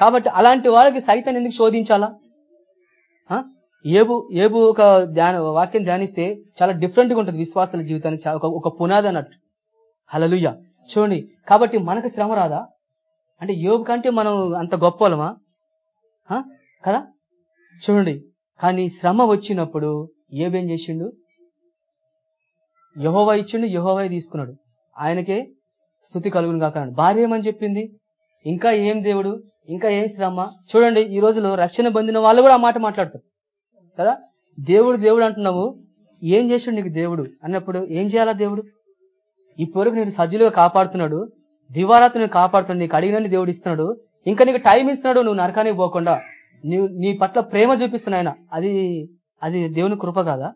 కాబట్టి అలాంటి వాళ్ళకి సైతాన్ని ఎందుకు శోధించాలా? ఆ? ఏబు ఏబు ఒక ధ్యాన వాక్యం ధ్యానిస్తే చాలా డిఫరెంట్గా ఉంటుంది విశ్వాసాల జీవితానికి. ఒక- ఒక పునాది అన్నట్టు. హలలుయ్య చూడండి. కాబట్టి మనకు శ్రమ రాదా? అంటే యోబు కంటే మనం అంత గొప్ప వాళ్ళమా ఆ? కదా? చూడండి. కానీ శ్రమ వచ్చినప్పుడు ఏబేం చేసిండు? యహోవా ఇచ్చిండు యహోవా తీసుకున్నాడు. ఆయనకే స్థుతి కలుగును కాక భార్య ఏమని చెప్పింది? ఇంకా ఏం దేవుడు? ఇంకా ఏం శ్రమ? చూడండి ఈ రోజులో రక్షణ పొందిన వాళ్ళు కూడా ఆ మాట మాట్లాడతారు. కదా? దేవుడు దేవుడు అంటున్నావు. ఏం చేసిండు నీకు దేవుడు? అన్నప్పుడు ఏం చేయాలా దేవుడు? ఇప్పటివరకు నేను సజ్జులుగా కాపాడుతున్నాడు. దివారాత్రి నేను నీకు అడిగినని దేవుడు ఇస్తున్నాడు. ఇంకా నీకు టైం ఇస్తున్నాడు నువ్వు నరకానికి పోకుండా. నీ నీ పట్ల ప్రేమ చూపిస్తున్న ఆయన. అది అది దేవుని కృప కాదా?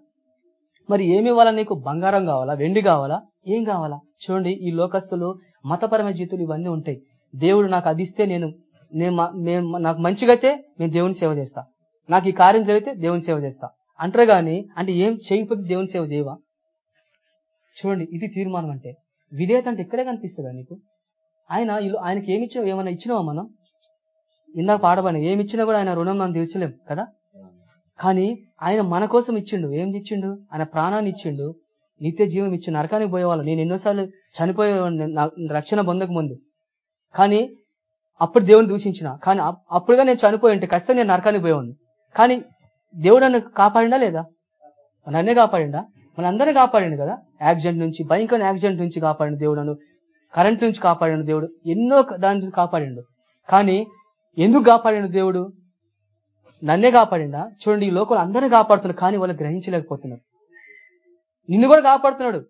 మరి ఏమి ఇవ్వాలా నీకు? బంగారం కావాలా? వెండి కావాలా? ఏం కావాలా? చూడండి ఈ లోకస్తులు మతపరమైన జీతులు ఇవన్నీ ఉంటాయి. దేవుడు నాకు అది ఇస్తే నేను నేను నాకు మంచిగా అయితే నేను దేవుని సేవ చేస్తా. నాకు ఈ కార్యం జరిగితే దేవుని సేవ చేస్తా. అంటారు కానీ అంటే ఏం చేయకపోతే దేవుని సేవ చేయవా? చూడండి ఇది తీర్మానం అంటే విధేయత అంటే ఇక్కడే కనిపిస్తుందా నీకు? ఆయన ఆయనకి ఏమి ఇచ్చినా ఏమైనా ఇచ్చినావా మనం? ఇందాక పాడబడి ఏమి ఇచ్చినా కూడా ఆయన రుణం మనం తీర్చలేం కదా? కానీ ఆయన మన కోసం ఇచ్చిండు. ఏం ఇచ్చిండు? ఆయన ప్రాణాన్ని ఇచ్చిండు. నిత్య జీవం ఇచ్చి నరకానికి పోయేవాళ్ళు. నేను ఎన్నోసార్లు చనిపోయేవాడిని. రక్షణ పొందక ముందు. కానీ అప్పుడు దేవుని దూషించిన. కానీ అప్పుడుగా నేను చనిపోయి ఉంటే ఖచ్చితంగా నేను నరకానికి పోయేవాడిని. కానీ దేవుడు నన్ను కాపాడిండా లేదా? నన్నే కాపాడిండా? మనందరినీ కాపాడిండు కదా? యాక్సిడెంట్ నుంచి భయంకర యాక్సిడెంట్ నుంచి కాపాడిన దేవుడు నన్ను. కరెంట్ నుంచి కాపాడిండు దేవుడు. ఎన్నో దాని నుంచి కాపాడిండు. కానీ ఎందుకు కాపాడిండు దేవుడు? నన్నే కాపాడినా చూడండి ఈ లోకంలో అందరినీ కాపాడుతున్నాడు కానీ వాళ్ళు గ్రహించలేకపోతున్నారు నిన్ను కూడా కాపాడుతున్నాడు.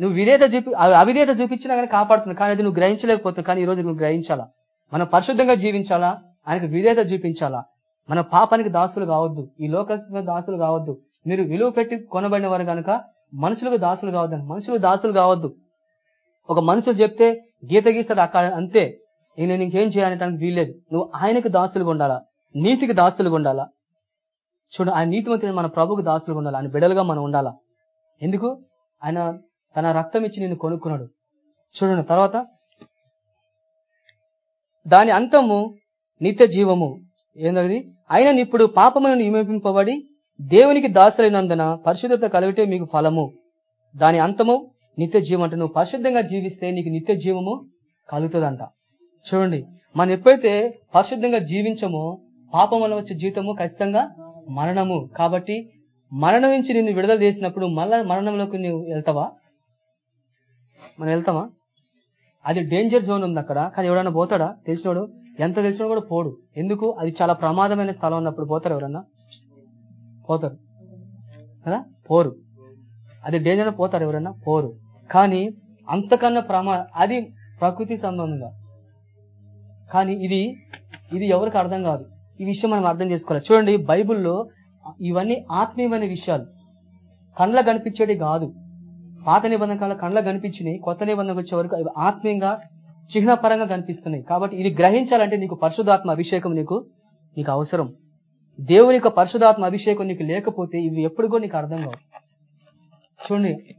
నువ్వు విధేత చూపి అవిధేత చూపించినా కానీ కాపాడుతున్నావు కానీ అది నువ్వు గ్రహించలేకపోతున్నావు. కానీ ఈ రోజు నువ్వు గ్రహించాలా? మనం పరిశుద్ధంగా జీవించాలా? ఆయనకు విధేత చూపించాలా? మన పాపానికి దాసులు కావద్దు. ఈ లోక దాసులు కావద్దు. మీరు విలువ పెట్టి కొనబడిన వారు కనుక మనుషులకు దాసులు కావద్దు. మనుషులకు దాసులు కావద్దు. ఒక మనుషులు చెప్తే గీత గీస్తాడు అక్కడ అంతే. నేను ఇంకేం చేయాలనడానికి వీల్లేదు. నువ్వు ఆయనకు దాసులుగా ఉండాలా? నీతికి దాసులుగా ఉండాలా? చూడు ఆయన నీతిమంతుడు మన ప్రభుకు దాసులుగా ఉండాలి? ఆయన బిడలుగా మనం ఉండాలా? ఎందుకు? ఆయన తన రక్తం ఇచ్చి నిన్ను కొనుక్కున్నాడు. చూడండి తర్వాత దాని అంతము నిత్య జీవము. ఏందది? ఆయన ఇప్పుడు పాపములను నియమింపబడి దేవునికి దాసులైనందున పరిశుద్ధత కలిగితే మీకు ఫలము. దాని అంతము నిత్య జీవం అంటే నువ్వు పరిశుద్ధంగా జీవిస్తే నీకు నిత్య జీవము కలుగుతుందంట. చూడండి మనం ఎప్పుడైతే పరిశుద్ధంగా జీవించమో పాపం వల్ల వచ్చే జీవితము ఖచ్చితంగా మరణము. కాబట్టి మరణం నుంచి నిన్ను విడుదల చేసినప్పుడు మళ్ళా మరణంలోకి నువ్వు వెళ్తావా? మనం వెళ్తామా? అది డేంజర్ జోన్ ఉంది అక్కడ. కానీ ఎవడన్నా పోతాడా? తెలిసినోడు ఎంత తెలిసినా కూడా పోడు. ఎందుకు? అది చాలా ప్రమాదమైన స్థలం ఉన్నప్పుడు పోతారు ఎవరన్నా? పోతారు. కదా? పోరు. అది డేంజర్ పోతారు ఎవరన్నా? పోరు. కానీ అంతకన్నా ప్రమా అది ప్రకృతి సంబంధంగా. కానీ ఇది ఇది ఎవరికి అర్థం కాదు. ఈ విషయం మనం అర్థం చేసుకోవాలి. చూడండి బైబిల్లో ఇవన్నీ ఆత్మీయమైన విషయాలు. కండ్ల కనిపించేది కాదు. పాత నిబంధన కాలం కండ్ల కనిపించినాయి. కొత్త నిబంధనకు వచ్చే వరకు అవి ఆత్మీయంగా చిహ్నపరంగా కనిపిస్తున్నాయి. కాబట్టి ఇది గ్రహించాలంటే నీకు పరిశుధాత్మ అభిషేకం నీకు నీకు అవసరం. దేవుని యొక్క పరిశుధాత్మ అభిషేకం నీకు లేకపోతే ఇవి ఎప్పుడు కూడా నీకు అర్థం కావు. చూడండి.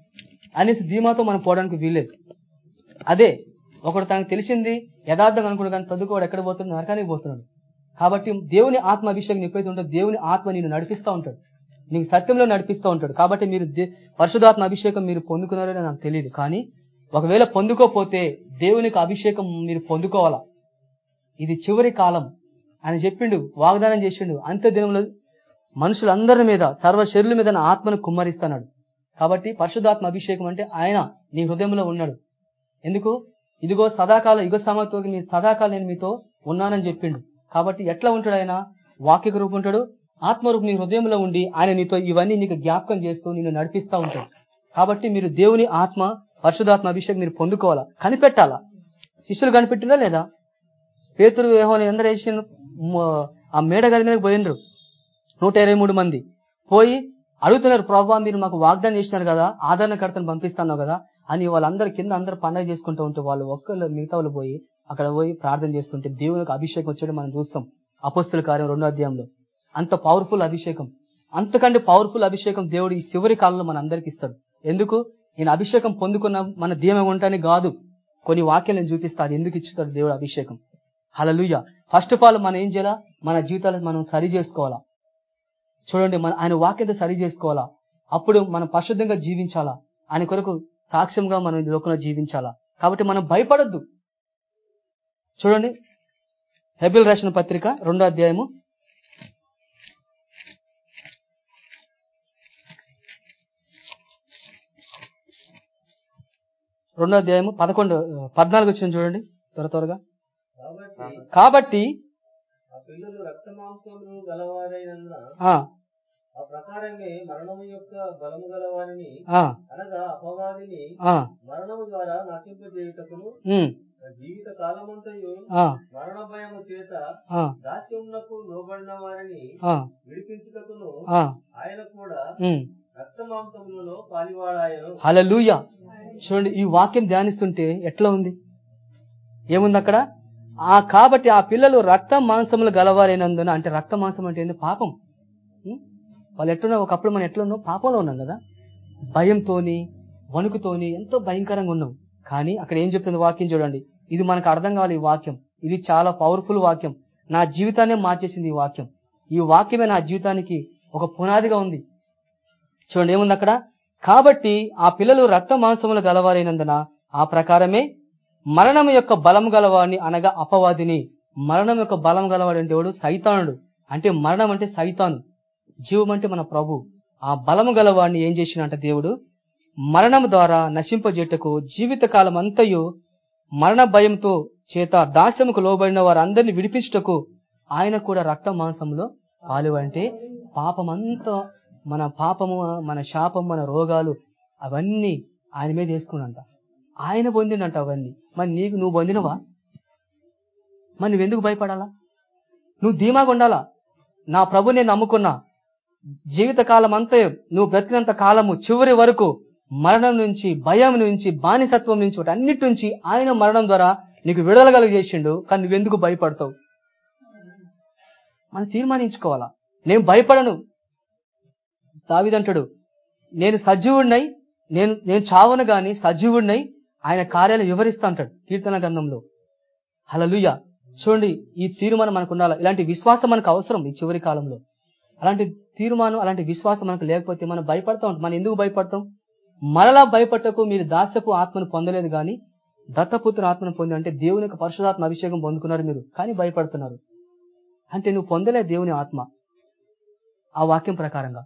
అనేసి ధీమాతో మనం పోవడానికి వీల్లేదు. అదే ఒకడు తనకు తెలిసింది యథార్థంగా అనుకున్నాడు కానీ తదుకోడు ఎక్కడ పోతున్నాడు? నరకానికి పోతున్నాడు. కాబట్టి దేవుని ఆత్మ అభిషేకం ఎప్పుడైతే ఉంటుందో దేవుని ఆత్మ నిన్ను నడిపిస్తూ ఉంటాడు. నీకు సత్యంలో నడిపిస్తూ ఉంటాడు. కాబట్టి మీరు పరిశుధాత్మ అభిషేకం మీరు పొందుకున్నారని నాకు తెలియదు. కానీ ఒకవేళ పొందుకోపోతే దేవునికి అభిషేకం మీరు పొందుకోవాలా? ఇది చివరి కాలం ఆయన చెప్పిండు వాగ్దానం చేసిండు. అంత్య దినంలో మనుషులందరి మీద సర్వ శరీరుల మీద ఆత్మను కుమ్మరిస్తున్నాడు కాబట్టి పరిశుధాత్మ అభిషేకం అంటే ఆయన నీ హృదయంలో ఉన్నాడు. ఎందుకు? ఇదిగో సదాకాల యుగ సమతో మీ సదాకాలం నేను మీతో ఉన్నానని చెప్పిండు. కాబట్టి ఎట్లా ఉంటాడు ఆయన? వాక్యక రూపు ఉంటాడు. ఆత్మరూపు నీ హృదయంలో ఉండి ఆయన నీతో ఇవన్నీ నీకు జ్ఞాపకం చేస్తూ నిన్ను నడిపిస్తా ఉంటాడు. కాబట్టి మీరు దేవుని ఆత్మ పరిశుధాత్మ అభిషేకం మీరు పొందుకోవాలా? కనిపెట్టాలా? శిష్యులు కనిపెట్టిందా లేదా? పేతురు వ్యూహం ఎందరు వేసిన ఆ మేడ గది మీదకి పోయిండ్రు. నూట ఇరవై మూడు మంది. పోయి అడుగుతున్నారు ప్రభావ మీరు మాకు వాగ్దానం చేసినారు కదా ఆదరణకర్తను పంపిస్తాను కదా అని వాళ్ళందరి కింద అందరు పండగ చేసుకుంటూ ఉంటే వాళ్ళు ఒక్కళ్ళు మిగతా వాళ్ళు పోయి అక్కడ పోయి ప్రార్థన చేస్తుంటే దేవునికి అభిషేకం వచ్చేది మనం చూస్తాం. అపస్తుల కార్యం రెండో అధ్యాయంలో. అంత పవర్ఫుల్ అభిషేకం. అంతకంటే పవర్ఫుల్ అభిషేకం దేవుడు ఈ చివరి కాలంలో మన అందరికి ఇస్తాడు. ఎందుకు? నేను అభిషేకం పొందుకున్న మన దీమం ఉంటానే కాదు. కొన్ని వాక్యాలు నేను చూపిస్తాను ఎందుకు ఇచ్చుతాడు దేవుడు అభిషేకం? హలలుయ ఫస్ట్ ఆఫ్ ఆల్ మనం ఏం చేయాలా? మన జీవితాలను మనం సరి చేసుకోవాలా. చూడండి మన ఆయన వాక్యంతో సరి చేసుకోవాలా? అప్పుడు మనం పరిశుద్ధంగా జీవించాలా? ఆయన కొరకు సాక్ష్యంగా మనం లోకంలో జీవించాలా? కాబట్టి మనం భయపడొద్దు. చూడండి హెబిల్ రాసిన పత్రిక రెండో అధ్యాయము. రెండో అధ్యాయము పదకొండు పద్నాలుగు వచ్చిన చూడండి త్వర త్వరగా.
కాబట్టి పిల్లలు రక్త మాంసములు గలవారైనందున
ఆ.
ప్రకారమే మరణము యొక్క బలము గల వారిని
ఆ,
అనగా అపవాదిని మరణము ద్వారా నశింపజేయుటకును జీవిత కాలమంతయు మరణ భయము చేత దాస్యమునకు లోబడిన వారిని విడిపించుటకును ఆయన కూడా. రక్త మాంసములలో పాలివాడాయను.
హల్లెలూయా. చూడండి ఈ వాక్యం ధ్యానిస్తుంటే ఎట్లా ఉంది? ఏముంది అక్కడ ఆ కాబట్టి ఆ పిల్లలు రక్త మాంసములు గలవారైనందున అంటే రక్త మాంసం అంటే ఏంది? పాపం. వాళ్ళు ఎట్లున్నా ఒకప్పుడు మనం ఎట్లున్నాం? పాపంలో ఉన్నాం కదా. భయంతోని వణుకుతోని ఎంతో భయంకరంగా ఉన్నాం. కానీ అక్కడ ఏం చెప్తుంది వాక్యం చూడండి. ఇది మనకు అర్థం కావాలి ఈ వాక్యం. ఇది చాలా పవర్ఫుల్ వాక్యం. నా జీవితాన్నే మార్చేసింది ఈ వాక్యం. ఈ వాక్యమే నా జీవితానికి ఒక పునాదిగా ఉంది. చూడండి ఏముంది అక్కడ? కాబట్టి ఆ పిల్లలు రక్త మాంసములు గలవారైనందున ఆ ప్రకారమే మరణం యొక్క బలం గలవాడిని అనగా అపవాదిని. మరణం యొక్క బలం గలవాడు అంటే ఎవడు సైతానుడు. అంటే మరణం అంటే సైతాను. జీవం అంటే మన ప్రభు. ఆ బలము గలవాడిని ఏం చేసినంట దేవుడు? మరణం ద్వారా నశింపజేటకు జీవిత కాలం అంతయు మరణ భయంతో చేత దాస్యముకు లోబడిన వారందరినీ విడిపించుటకు ఆయన కూడా రక్త మాంసంలో పాలు అంటే పాపమంతా మన పాపము మన శాపం మన రోగాలు అవన్నీ ఆయన మీద వేసుకున్నంట ఆయన పొందిండంట అవన్నీ. మరి నీకు నువ్వు పొందినవా? మరి నువ్వెందుకు భయపడాలా? నువ్వు ధీమాగా ఉండాలా? నా ప్రభు నేను నమ్ముకున్నా జీవిత కాలం అంతే నువ్వు బ్రతికినంత కాలము చివరి వరకు మరణం నుంచి భయం నుంచి బానిసత్వం నుంచి ఒకటి అన్నిటి నుంచి ఆయన మరణం ద్వారా నీకు విడుదల చేసిండు కానీ నువ్వెందుకు భయపడతావు? మనం తీర్మానించుకోవాలా? నేను భయపడను. దావిదంటాడు నేను సజీవుడినై నేను నేను చావను గాని సజీవుడినై ఆయన కార్యాలు వివరిస్తా అంటాడు కీర్తన గ్రంథంలో. హలలుయ చూడండి ఈ తీర్మానం మనకు ఉండాలి? ఇలాంటి విశ్వాసం మనకు అవసరం ఈ చివరి కాలంలో. అలాంటి తీర్మానం అలాంటి విశ్వాసం మనకు లేకపోతే మనం భయపడతా ఉంటాం. మనం ఎందుకు భయపడతాం? మరలా భయపడటకు మీరు దాస్యపు ఆత్మను పొందలేదు కానీ దత్తపుత్ర ఆత్మను పొంది అంటే దేవుని యొక్క పరిశుధాత్మ అభిషేకం పొందుకున్నారు మీరు. కానీ భయపడుతున్నారు. అంటే నువ్వు పొందలే దేవుని ఆత్మ. ఆ వాక్యం ప్రకారంగా.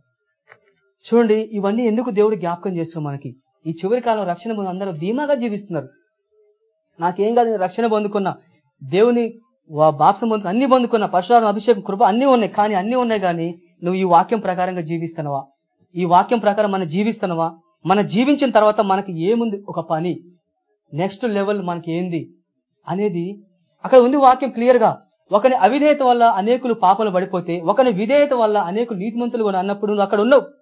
చూడండి ఇవన్నీ ఎందుకు దేవుడు జ్ఞాపకం చేస్తున్నారు మనకి? ఈ చివరి కాలం రక్షణ పొంది అందరూ ధీమాగా జీవిస్తున్నారు. నాకేం కాదు నేను రక్షణ పొందుకున్నా. దేవుని వా- బాప్సం పొందుకు అన్ని పొందుకున్నా పరశురామ అభిషేకం కృప అన్ని ఉన్నాయి. కానీ అన్ని ఉన్నాయి కానీ నువ్వు ఈ వాక్యం ప్రకారంగా జీవిస్తున్నావా? ఈ వాక్యం ప్రకారం మనం జీవిస్తున్నావా? మనం జీవించిన తర్వాత మనకి ఏముంది? ఒక పని. నెక్స్ట్ లెవెల్ మనకి ఏంది? అనేది అక్కడ ఉంది వాక్యం క్లియర్గా ఒకని అవిధేయత వల్ల అనేకులు పాపలు పడిపోతే ఒకని విధేయత వల్ల అనేకులు నీతిమంతులు కూడా అన్నప్పుడు నువ్వు అక్కడ ఉన్నావు.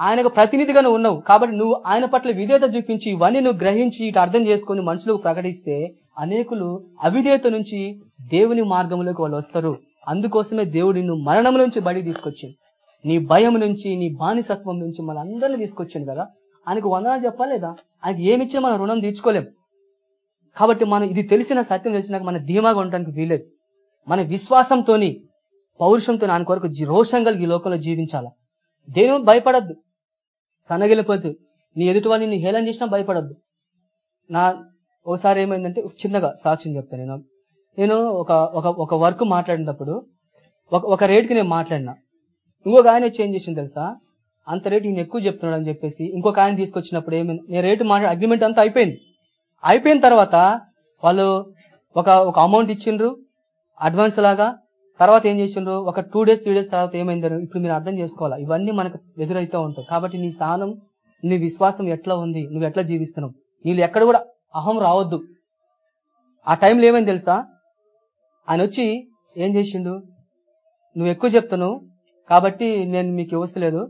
ఆయనకు ప్రతినిధిగా నువ్వు ఉన్నావు. కాబట్టి నువ్వు ఆయన పట్ల విధేయత చూపించి ఇవన్నీ నువ్వు గ్రహించి ఇటు అర్థం చేసుకొని మనుషులకు ప్రకటిస్తే అనేకులు అవిధేయత నుంచి దేవుని మార్గంలోకి వాళ్ళు వస్తారు. అందుకోసమే దేవుడు నిన్ను మరణం నుంచి బడి తీసుకొచ్చింది నీ భయం నుంచి నీ బానిసత్వం నుంచి మన అందరిని తీసుకొచ్చింది కదా. ఆయనకు వందనాలు చెప్పాలేదా? ఆయనకి ఏమిచ్చినా మనం రుణం తీర్చుకోలేం. కాబట్టి మనం ఇది తెలిసిన సత్యం తెలిసినాక మన ధీమాగా ఉండడానికి వీలేదు మన విశ్వాసంతోని పౌరుషంతో ఆయన కొరకు రోషంగా రోషం కలిగి ఈ లోకంలో జీవించాలా? దేని భయపడద్దు. సన్నగిలిపోతూ నీ ఎదుటివాడిని నీ హేళన చేసినా భయపడద్దు. నా ఒకసారి ఏమైందంటే చిన్నగా సాక్ష్యం చెప్తాను నేను. నేను ఒక ఒక ఒక వర్క్ మాట్లాడినప్పుడు ఒక ఒక రేటుకి నేను మాట్లాడినా. ఇంకొక ఆయన వచ్చి ఏం చేసింది తెలుసా? అంత రేటు ఈయన ఎక్కువ చెప్తున్నాడు అని చెప్పేసి ఇంకొక ఆయన తీసుకొచ్చినప్పుడు ఏమైంది? నేను రేటు మాట్లా అగ్రిమెంట్ అంతా అయిపోయింది. అయిపోయిన తర్వాత వాళ్ళు ఒక ఒక అమౌంట్ ఇచ్చిండ్రు అడ్వాన్స్ లాగా తర్వాత ఏం చేసిండ్రు? ఒక టూ డేస్ త్రీ డేస్ తర్వాత ఏమైందో ఇప్పుడు మీరు అర్థం చేసుకోవాలా? ఇవన్నీ మనకు ఎదురైతే ఉంటాయి. కాబట్టి నీ స్థానం నీ విశ్వాసం ఎట్లా ఉంది? నువ్వు ఎట్లా జీవిస్తున్నావు? నీళ్ళు ఎక్కడ కూడా అహం రావద్దు. ఆ టైంలో ఏమైంది తెలుసా? ఆయన వచ్చి ఏం చేసిండు? నువ్వు ఎక్కువ చెప్తాను కాబట్టి నేను మీకు ఇవ్వలేదు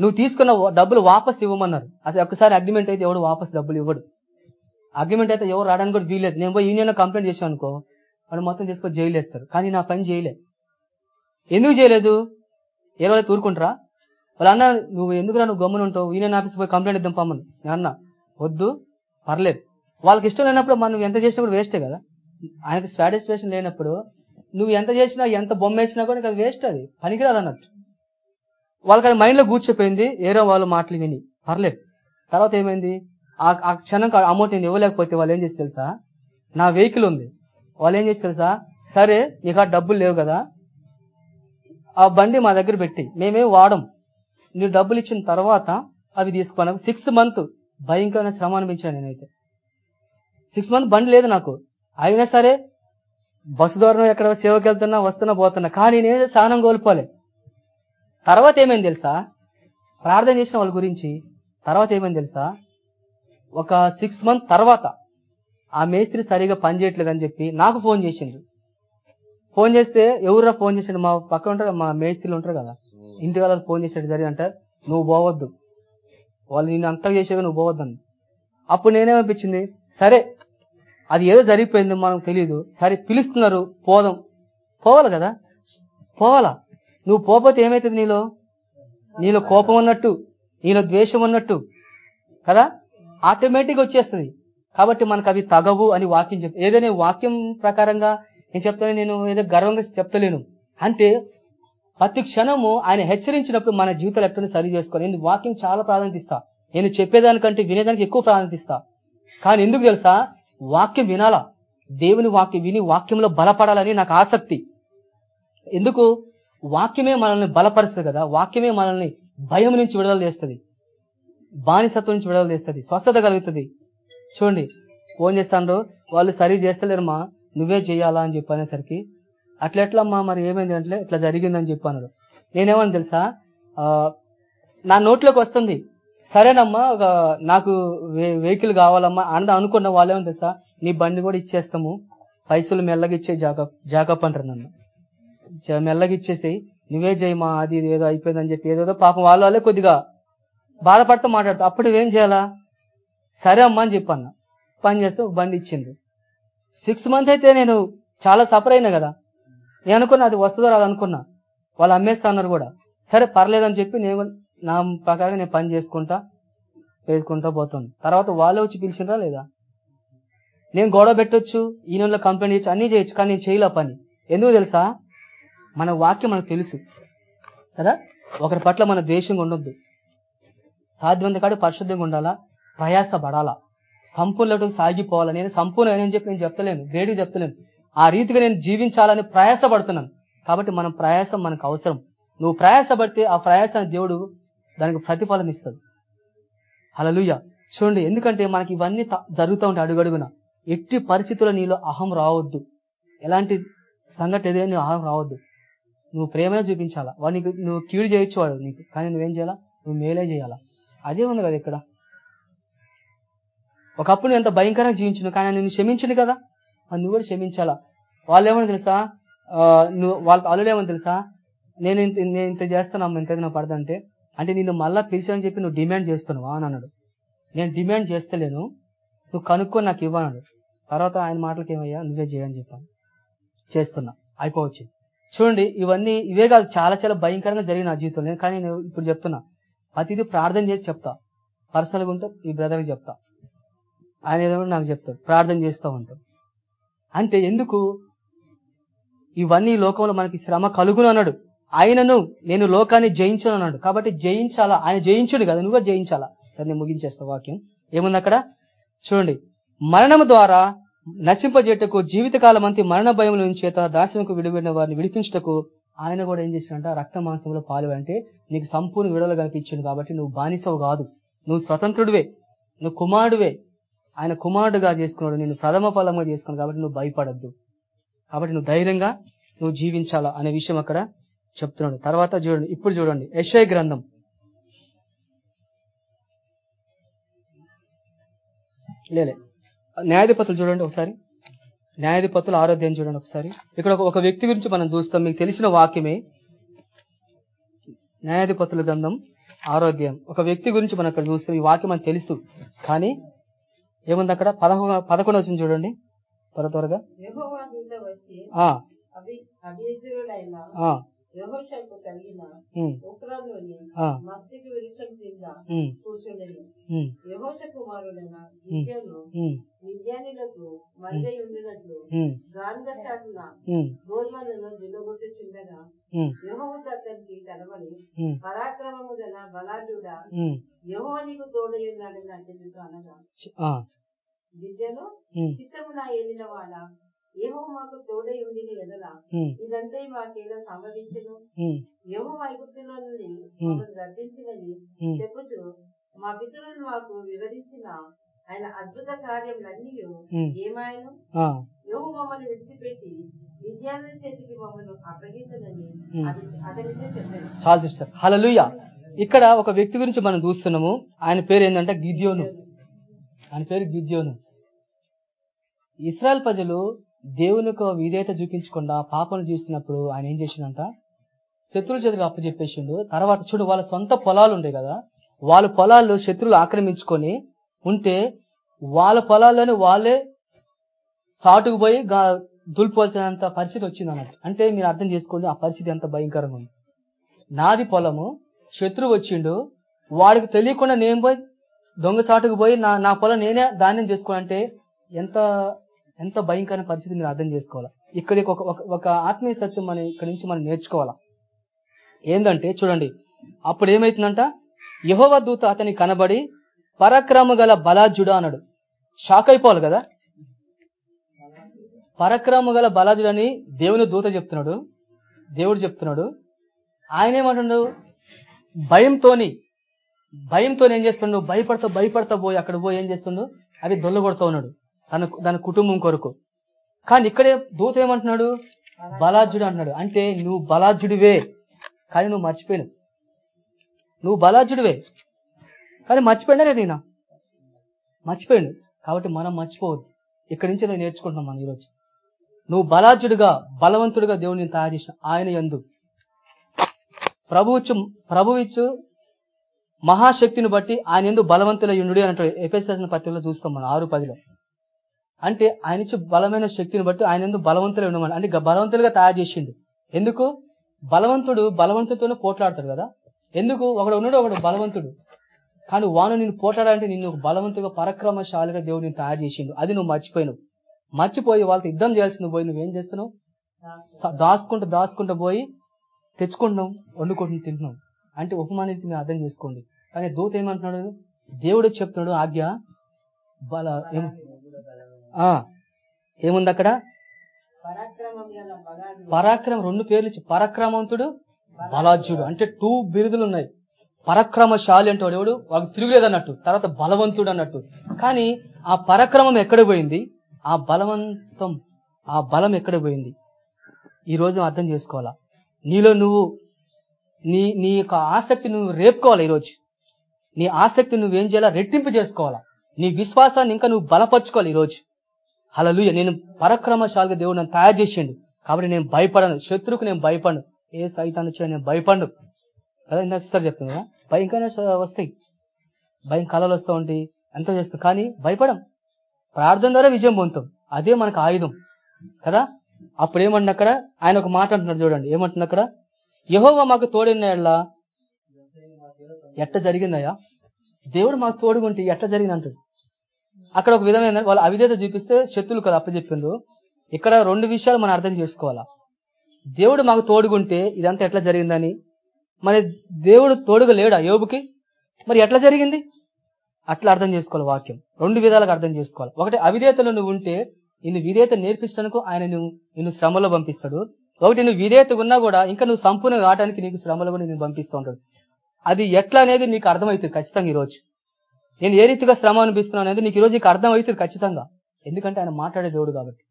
నువ్వు తీసుకున్న డబ్బులు వాపస్ ఇవ్వమన్నారు. అసలు ఒక్కసారి అగ్రిమెంట్ అయితే ఎవడు వాపస్ డబ్బులు ఇవ్వడు. అగ్రిమెంట్ అయితే ఎవరు రావడానికి కూడా వీలేదు నేను పోయి యూనియన్ కంప్లైంట్ చేశాను అనుకో వాళ్ళు మొత్తం తీసుకొని జైలు వేస్తారు కానీ నా పని చేయలే ఎందుకు చేయలేదు ఏ వాళ్ళు తూరుకుంటారా? వాళ్ళ అన్న నువ్వు ఎందుకురా నువ్వు గమ్మున ఉంటావు? యూనియన్ ఆఫీస్ పోయి కంప్లైంట్ ఇద్దాం పమ్మను నేను అన్న వద్దు పర్లేదు. వాళ్ళకి ఇష్టం లేనప్పుడు మనం నువ్వు ఎంత చేసినా కూడా వేస్టే కదా. ఆయనకి సాటిస్ఫాక్షన్ లేనప్పుడు నువ్వు ఎంత చేసినా ఎంత బొమ్మ వేసినా కూడా నీకు అది వేస్ట్ అది. పనికిరాదు అన్నట్టు. వాళ్ళకి అది మైండ్లో కూర్చోపోయింది ఏరో వాళ్ళు మాటలు విని. పర్లేదు. తర్వాత ఏమైంది? ఆ ఆ క్షణం అమౌంట్ నేను ఇవ్వలేకపోతే వాళ్ళు ఏం చేసి తెలుసా? నా వెహికల్ ఉంది. వాళ్ళు ఏం చేసి తెలుసా? సరే నీకు ఆ డబ్బులు లేవు కదా. ఆ బండి మా దగ్గర పెట్టి మేమే వాడం. నువ్వు డబ్బులు ఇచ్చిన తర్వాత అవి తీసుకున్నాం సిక్స్త్ మంత్ భయంకరమైన శ్రమ అనిపించాను నేనైతే. సిక్స్ మంత్ బండి లేదు నాకు. అయినా సరే బస్సు ద్వారా ఎక్కడ సేవకి వెళ్తున్నా వస్తున్నా పోతున్నా కానీ నేను సహనం కోల్పోలే. తర్వాత ఏమైంది తెలుసా? ప్రార్థన చేసిన వాళ్ళ గురించి తర్వాత ఏమైంది తెలుసా? ఒక సిక్స్ మంత్ తర్వాత ఆ మేస్త్రి సరిగా పని చేయట్లేదు అని చెప్పి నాకు ఫోన్ చేసిండు. ఫోన్ చేస్తే ఎవరురా ఫోన్ చేసాడు? మా పక్కన ఉంటారు మా మేస్త్రీలు ఉంటారు కదా. ఇంటి వాళ్ళకి ఫోన్ చేసాడు సరే అంటే నువ్వు పోవద్దు. వాళ్ళు నేను అంతా చేసేగా నువ్వు పోవద్దని. అప్పుడు నేనేమనిపించింది? సరే అది ఏదో జరిగిపోయింది మనకు తెలియదు సరే పిలుస్తున్నారు పోదాం. పోవాలి కదా? పోవాలా. నువ్వు పోకపోతే ఏమవుతుంది నీలో? నీలో కోపం ఉన్నట్టు నీలో ద్వేషం ఉన్నట్టు కదా? ఆటోమేటిక్ వచ్చేస్తుంది. కాబట్టి మనకు అవి తగవు అని వాక్యం చెప్ ఏదైనా వాక్యం ప్రకారంగా నేను చెప్తాను నేను ఏదో గర్వంగా చెప్తలేను. అంటే ప్రతి క్షణము ఆయన హెచ్చరించినప్పుడు మన జీవితాలు ఎట్లా సరి చేసుకోవాలి నేను వాక్యం చాలా ప్రాధాన్యత ఇస్తా. నేను చెప్పేదానికంటే వినేదానికి ఎక్కువ ప్రాధాన్యత ఇస్తా. కానీ ఎందుకు తెలుసా? వాక్యం వినాలా? దేవుని వాక్యం విని వాక్యంలో బలపడాలని నాకు ఆసక్తి. ఎందుకు? వాక్యమే మనల్ని బలపరుస్తుంది కదా వాక్యమే మనల్ని భయం నుంచి విడుదల చేస్తుంది. బానిసత్వం నుంచి విడుదల చేస్తుంది స్వస్థత కలుగుతుంది. చూడండి ఫోన్ చేస్తాండ్రు వాళ్ళు సరి చేస్తలేరమ్మా నువ్వే చేయాలా అని చెప్పనేసరికి అట్లెట్లమ్మా మరి ఏమైంది అంటే ఇట్లా జరిగిందని చెప్పాను నేనేమని తెలుసా? ఆ, నా నోట్లోకి వస్తుంది. సరేనమ్మా ఒక నాకు వెహికల్ కావాలమ్మా అంద అనుకున్న వాళ్ళేమో తెలుసా? నీ బండి కూడా ఇచ్చేస్తాము పైసలు మెల్లగా ఇచ్చే జాకప్ జాకప్ అంటారు నన్ను. మెల్లగా ఇచ్చేసి నువ్వే చేయమా అది ఇది ఏదో అయిపోయిందని చెప్పి ఏదేదో పాపం వాళ్ళ వాళ్ళే కొద్దిగా బాధపడుతూ మాట్లాడతా అప్పుడు ఏం చేయాలా? సరే అమ్మా అని చెప్పన్న. పని చేస్తూ బండి ఇచ్చింది సిక్స్ మంత్ అయితే నేను చాలా సఫర్ అయినా కదా. నేను అనుకున్నా అది వస్తుందో రాదు అనుకున్నా. వాళ్ళు అమ్మేస్తా అన్నారు కూడా. సరే పర్లేదని చెప్పి నేను నా ప్రకారం నేను పని చేసుకుంటా వేసుకుంటా పోతుంది తర్వాత వాళ్ళే వచ్చి పిలిచినరా లేదా? నేను గొడవ పెట్టొచ్చు ఈ కంప్లైంట్ చేయొచ్చు అన్ని చేయొచ్చు కానీ నేను చేయలే పని. ఎందుకు తెలుసా? మన వాక్యం మనకు తెలుసు. కదా? ఒకరి పట్ల మన ద్వేషంగా ఉండొద్దు. సాధ్యమంత కాడు పరిశుద్ధంగా ఉండాలా? ప్రయాస పడాలా సంపూర్ణకు సాగిపోవాలి నేను సంపూర్ణ అని చెప్పి నేను చెప్తలేను వేడి చెప్తలేను. ఆ రీతిగా నేను జీవించాలని ప్రయాసపడుతున్నాను. కాబట్టి మనం ప్రయాసం మనకు అవసరం. నువ్వు ప్రయాసపడితే ఆ ప్రయాసాన్ని దేవుడు దానికి ప్రతిఫలం ఇస్తాడు. హలలుయ చూడండి ఎందుకంటే మనకి ఇవన్నీ త- జరుగుతూ ఉంటాయి అడుగడుగున. ఎట్టి పరిస్థితుల్లో నీలో అహం రావద్దు. ఎలాంటి సంఘటన ఏదైనా నీలో అహం రావద్దు. నువ్వు ప్రేమనే చూపించాలా? వాడు నీకు నువ్వు కీడు చేయొచ్చు వాడు నీకు. కానీ నువ్వేం చేయాలా? నువ్వు మేలే చేయాలా? అదే ఉంది కదా ఇక్కడ. ఒకప్పుడు నువ్వు ఎంత భయంకరంగా జీవించను కానీ ఆయన నిన్ను క్షమించను కదా? నువ్వు కూడా క్షమించాలా? వాళ్ళు ఏమని తెలుసా నువ్వు వాళ్ళ అల్లుడు ఏమని తెలుసా? నేను ఇంత నేను ఇంత చేస్తాను ఇంత నా పడదంటే. అంటే నిన్ను మళ్ళా పిలిచానని చెప్పి నువ్వు డిమాండ్ చేస్తున్నావా అని అన్నాడు. నేను డిమాండ్ చేస్తలేను నువ్వు కనుక్కొని నాకు ఇవ్వన్నాడు తర్వాత ఆయన మాటలకి ఏమయ్యా? నువ్వే చేయని చెప్పాను. చేస్తున్నా. అయిపోవచ్చు. చూడండి ఇవన్నీ ఇవే కాదు చాలా చాలా భయంకరంగా జరిగిన నా జీవితంలో. కానీ నేను ఇప్పుడు చెప్తున్నా. ప్రతిదీ ప్రార్థన చేసి చెప్తా. పర్సనల్గా ఉంటే ఈ బ్రదర్కి చెప్తా. ఆయన ఏదో నాకు చెప్తాడు. ప్రార్థన చేస్తూ ఉంటాం అంటే ఎందుకు? ఇవన్నీ లోకంలో మనకి శ్రమ కలుగును అన్నాడు. ఆయనను నేను లోకాన్ని జయించను అన్నాడు. కాబట్టి జయించాలా? ఆయన జయించుడు కదా నువ్వు జయించాలా? సరే నేను ముగించేస్తా వాక్యం. ఏముంది అక్కడ? చూడండి. మరణము ద్వారా నశింపజేటకు జీవితకాలం అంతే మరణ భయం నుంచి చేత దార్శనకు విడిపోయిన వారిని విడిపించుటకు ఆయన కూడా ఏం చేసినంట రక్త మాంసంలో పాలు అంటే నీకు సంపూర్ణ విడుదల కనిపించింది కాబట్టి నువ్వు బానిసవు కాదు. నువ్వు స్వతంత్రుడివే. నువ్వు కుమారుడివే. ఆయన కుమారుడుగా చేసుకున్నాడు. నేను ప్రథమ ఫలంగా చేసుకున్నాను కాబట్టి నువ్వు భయపడద్దు. కాబట్టి నువ్వు ధైర్యంగా నువ్వు జీవించాలా అనే విషయం అక్కడ చెప్తున్నాడు. తర్వాత చూడండి ఇప్పుడు చూడండి. యశయ గ్రంథం. లేలే న్యాయాధిపతులు చూడండి ఒకసారి. న్యాయాధిపతులు ఆరోగ్యం చూడండి ఒకసారి. ఇక్కడ ఒక- ఒక వ్యక్తి గురించి మనం చూస్తాం. మీకు తెలిసిన వాక్యమే న్యాయాధిపతుల గ్రంథం ఆరోగ్యం ఒక వ్యక్తి గురించి మనం ఇక్కడ చూస్తాం. ఈ వాక్యం మనకు తెలుసు. కానీ ఏముంది అక్కడ? పదకొండు పదకొండు వచ్చింది చూడండి. త్వర త్వరగా.
పరాక్రమము గల బలాఢ్యుడా
ఉమ్,
యెహోవా నీకు తోడయున్నాడని అతనితో అనగా విద్యను
ఉమ్,
చిత్తమున ఏలినవాడ ఏహో మాకు తోడై ఉండిన ఎడల? ఇదంతా మాకేలా సంభవించను
ఉమ్,
యహో ఐగుప్తులో నుండి మమ్మల్ని రప్పించినని
ఉమ్,
చెప్పుచు మా పితరులు మాకు వివరించిన ఆయన అద్భుత కార్యములన్నీ ఏమాయను? యహో మమ్మల్ని విడిచిపెట్టి విద్యార్థి చేతికి మమ్మల్ని అతనితో
చాలు సిస్టర్. హలలుయ ఇక్కడ ఒక వ్యక్తి గురించి మనం చూస్తున్నాము. ఆయన పేరు ఏంటంటే గిద్యోను. ఆయన పేరు గిద్యోను. ఇస్రాయల్ ప్రజలు దేవునికి విధేయత చూపించకుండా పాపను చూస్తున్నప్పుడు ఆయన ఏం చేసిండంట? శత్రువుల చేతులకు అప్పచెప్పేసిండు తర్వాత చూడు వాళ్ళ సొంత పొలాలు ఉండే కదా వాళ్ళ పొలాల్లో శత్రులు ఆక్రమించుకొని ఉంటే వాళ్ళ పొలాల్లోనే వాళ్ళే సాటుకు పోయి గా- దులిపోల్చినంత పరిస్థితి వచ్చింది అన్నట్టు. అంటే మీరు అర్థం చేసుకోండి ఆ పరిస్థితి ఎంత భయంకరంగా ఉంది. నాది పొలము శత్రువు వచ్చిండు వాడికి తెలియకుండా నేను పోయి దొంగ చాటుకు పోయి నా నా పొలం నేనే ధాన్యం చేసుకోవాలంటే ఎంత ఎంత భయంకరమైన పరిస్థితి మీరు అర్థం చేసుకోవాలి? ఇక్కడికి ఒక ఒక- ఆత్మీయ సత్యం మనం ఇక్కడ నుంచి మనం నేర్చుకోవాలా? ఏంటంటే చూడండి అప్పుడు ఏమైతుందంట? యహోవ దూత అతని కనబడి పరక్రమ గల బలాజుడు అన్నాడు. షాక్ అయిపోవాలి కదా? పరక్రమ గల బలాజుడు అని దేవుని దూత చెప్తున్నాడు. దేవుడు చెప్తున్నాడు. ఆయన ఏమంటున్నాడు? భయంతోని భయంతో ఏం చేస్తుండు? భయపడతా భయపడతా పోయి అక్కడ పోయి ఏం చేస్తుండు? అది దొల్లగొడతా ఉన్నాడు. తన తన కుటుంబం కొరకు. కానీ ఇక్కడే దూత ఏమంటున్నాడు? బలాజుడు అంటున్నాడు. అంటే నువ్వు బలాజుడివే కానీ నువ్వు మర్చిపోయినావు. నువ్వు బలాజుడివే కానీ మర్చిపోయినా లేదు ఈయన. మర్చిపోయిండు. కాబట్టి మనం మర్చిపోవద్దు. ఇక్కడి నుంచి నేను నేర్చుకుంటున్నాం మనం ఈరోజు. నువ్వు బలాజుడుగా బలవంతుడిగా దేవుడిని తయారు చేసిన ఆయన ఎందు ప్రభువుచ్చు ప్రభువిచ్చు మహాశక్తిని బట్టి ఆయన ఎందు బలవంతుల యుండు అంటాడు. ఎఫ్ఎస్ఎస్ పత్రికలో చూస్తాం మనం ఆరు పదిలో. అంటే ఆయన ఇచ్చే బలమైన శక్తిని బట్టి ఆయన ఎందు బలవంతులు ఉండమని అంటే బలవంతులుగా తయారు చేసిండు. ఎందుకు? బలవంతుడు బలవంతుడితోనే పోట్లాడతాడు కదా. ఎందుకు? ఒకడు ఉన్నాడు ఒకడు బలవంతుడు. కానీ వాను నిన్ను పోట్లాడాలంటే నిన్ను బలవంతుగా పరక్రమశాలిగా దేవుడు నిన్ను తయారు చేసిండు. అది నువ్వు మర్చిపోయినావు. మర్చిపోయి వాళ్ళతో యుద్ధం చేయాల్సింది పోయి నువ్వేం చేస్తున్నావు? దాచుకుంటూ దాచుకుంటూ పోయి తెచ్చుకుంటున్నాం వండుకుంటున్నాం తింటున్నాం అంటే ఉపమానితి మీరు అర్థం చేసుకోండి. కానీ దూత ఏమంటున్నాడు? దేవుడు చెప్తున్నాడు ఆజ్ఞ. బల ఏం- ఆ, ఏముంది అక్కడ?
పరాక్రమం
రెండు పేర్లు ఇచ్చి పరాక్రమవంతుడు బలాజ్యుడు. అంటే టూ బిరుదులు ఉన్నాయి. పరాక్రమశాలి అంటే వాడు ఎవడు? వాడు తిరుగులేదు అన్నట్టు తర్వాత బలవంతుడు అన్నట్టు. కానీ ఆ పరాక్రమం ఎక్కడ పోయింది? ఆ బలవంతం ఆ బలం ఎక్కడ పోయింది? ఈ రోజు అర్థం చేసుకోవాలా? నీలో నువ్వు నీ నీ యొక్క ఆసక్తి నువ్వు రేపుకోవాలి ఈరోజు? నీ ఆసక్తి నువ్వేం చేయాలా రెట్టింపు చేసుకోవాలా? నీ విశ్వాసాన్ని ఇంకా నువ్వు బలపరచుకోవాలి ఈరోజు. హలలుయ నేను పరక్రమశాలిగా దేవుడు నన్ను తయారు చేసిండు. కాబట్టి నేను భయపడను. శత్రువుకు నేను భయపడను. ఏ సైతాన్ని వచ్చినా నేను భయపడను. కదా ఇంత సిస్టర్ చెప్తుంది కదా? భయంకరమైన వస్తాయి. భయం కళలు వస్తూ ఉంటాయి. ఎంతో చేస్తాం. కానీ భయపడం. ప్రార్థన ద్వారా విజయం పొందుతాం. అదే మనకు ఆయుధం. కదా? అప్పుడు ఏమంటున్నా అక్కడ? ఆయన ఒక మాట అంటున్నాడు చూడండి. ఏమంటున్నా అక్కడ? యహోవా మాకు తోడిన ఎడలా ఎట్ట జరిగిందయ్యా? దేవుడు మాకు తోడుగుంటే ఎట్ట జరిగింది అంటాడు అక్కడ ఒక విధమైన వాళ్ళు అవిధేత చూపిస్తే శత్రులు కదా అప్పచెప్పిండ్రు ఇక్కడ రెండు విషయాలు మనం అర్థం చేసుకోవాలా? దేవుడు మాకు తోడుగుంటే ఇదంతా ఎట్లా జరిగిందని? మరి దేవుడు తోడుగా లేడా యోబుకి? మరి ఎట్లా జరిగింది? అట్లా అర్థం చేసుకోవాలి వాక్యం. రెండు విధాలుగా అర్థం చేసుకోవాలి. ఒకటి అవిధేతలో నువ్వు ఉంటే నిన్ను విధేయత నేర్పించడానికి ఆయన నువ్వు నిన్ను శ్రమలో పంపిస్తాడు. ఒకటి నువ్వు విధేయత ఉన్నా కూడా ఇంకా నువ్వు సంపూర్ణంగా కావడానికి నీకు శ్రమలో కూడా నేను పంపిస్తూ ఉంటాడు. అది ఎట్లా అనేది నీకు అర్థమవుతుంది ఖచ్చితంగా ఈరోజు నేను ఏ రీతిగా శ్రమ అనిపిస్తున్నాను అనేది నీకు ఈరోజు నీకు అర్థమవుతుంది ఖచ్చితంగా. ఎందుకంటే ఆయన మాట్లాడే దేవుడు కాబట్టి.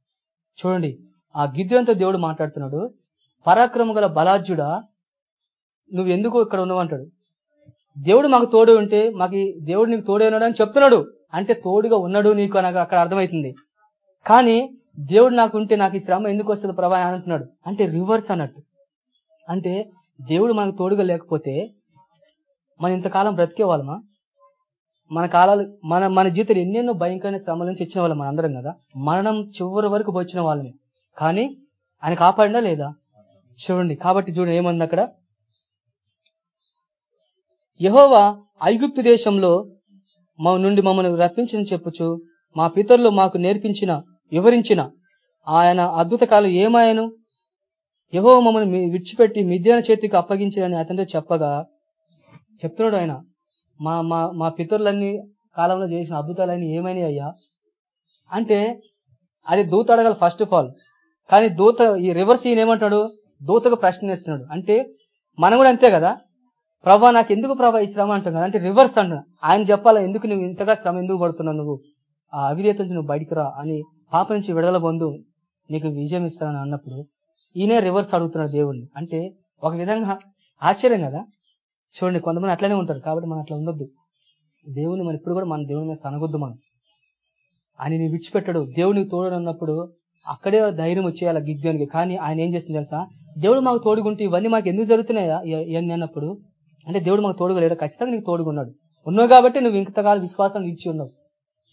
చూడండి ఆ గిద్యంతో దేవుడు మాట్లాడుతున్నాడు. పరాక్రమ గల బలాజ్యుడా నువ్వు ఎందుకు ఇక్కడ ఉన్నావు అంటాడు. దేవుడు మాకు తోడు ఉంటే మాకు దేవుడు నీకు తోడే ఉన్నాడు అని చెప్తున్నాడు. అంటే తోడుగా ఉన్నాడు నీకు అనగా అక్కడ అర్థమవుతుంది. కానీ దేవుడు నాకు ఉంటే నాకు ఈ శ్రమ ఎందుకు వస్తుంది ప్రభా అంటున్నాడు. అంటే రివర్స్ అన్నట్టు. అంటే దేవుడు మనకు తోడుగా లేకపోతే మనం ఇంతకాలం బ్రతికే వాళ్ళమా మన కాలాలు మన మన జీవితంలో ఎన్నెన్నో భయంకరమైన శ్రమల నుంచి ఇచ్చిన వాళ్ళం మనందరం కదా? మరణం చివరి వరకు వచ్చిన వాళ్ళని కానీ ఆయన కాపాడినా లేదా? చూడండి. కాబట్టి చూడండి ఏమంది అక్కడ? యహోవా ఐగుప్తు దేశంలో మా నుండి మమ్మల్ని రప్పించని చెప్పుచు మా పితరులు మాకు నేర్పించిన వివరించిన ఆయన అద్భుత కాలం ఏమాయను? యహో మమ్మల్ని విడిచిపెట్టి మిద్యాన చేతికి అప్పగించాలని అతనితో చెప్పగా చెప్తున్నాడు ఆయన. మా మా మా పితరులన్నీ కాలంలో చేసిన అద్భుతాలన్నీ ఏమైనాయి అయ్యా? అంటే అది దూత అడగాలి ఫస్ట్ ఆఫ్ ఆల్ కానీ దూత ఈ రివర్స్ ఈయన ఏమంటాడు? దూతకు ప్రశ్న ఇస్తున్నాడు అంటే మనం కూడా అంతే కదా? ప్రభా నాకు ఎందుకు ప్రభా ఈ శ్రమ అంటాం కదా అంటే రివర్స్ అంటున్నా ఆయన చెప్పాలా ఎందుకు నువ్వు ఇంతగా శ్రమ ఎందుకు పడుతున్నావు నువ్వు? ఆ అవిధేత నుంచి నువ్వు బయటికి రా. అని పాప నుంచి విడుదల పొందు నీకు విజయం ఇస్తానని అన్నప్పుడు ఈయనే రివర్స్ అడుగుతున్నాడు దేవుణ్ణి. అంటే ఒక విధంగా ఆశ్చర్యం కదా? చూడండి కొంతమంది అట్లనే ఉంటారు కాబట్టి మనం అట్లా ఉండొద్దు. దేవుని మనం ఇప్పుడు కూడా మన దేవుని మీద సనగొద్దు మనం. ఆయన నీ విడిచిపెట్టడు. దేవునికి తోడు అన్నప్పుడు అక్కడే ధైర్యం వచ్చేయాలి గిద్యోనికి. కానీ ఆయన ఏం చేస్తుంది తెలుసా? దేవుడు మాకు తోడుగుంటే ఇవన్నీ మాకు ఎందుకు జరుగుతున్నాయా? ఇవన్నీ అన్నప్పుడు అంటే దేవుడు మాకు తోడుగా లేడు. ఖచ్చితంగా నీకు తోడుగా ఉన్నాడు. ఉన్నావు కాబట్టి నువ్వు ఇంతకాలం విశ్వాసం ఇచ్చి ఉన్నావు.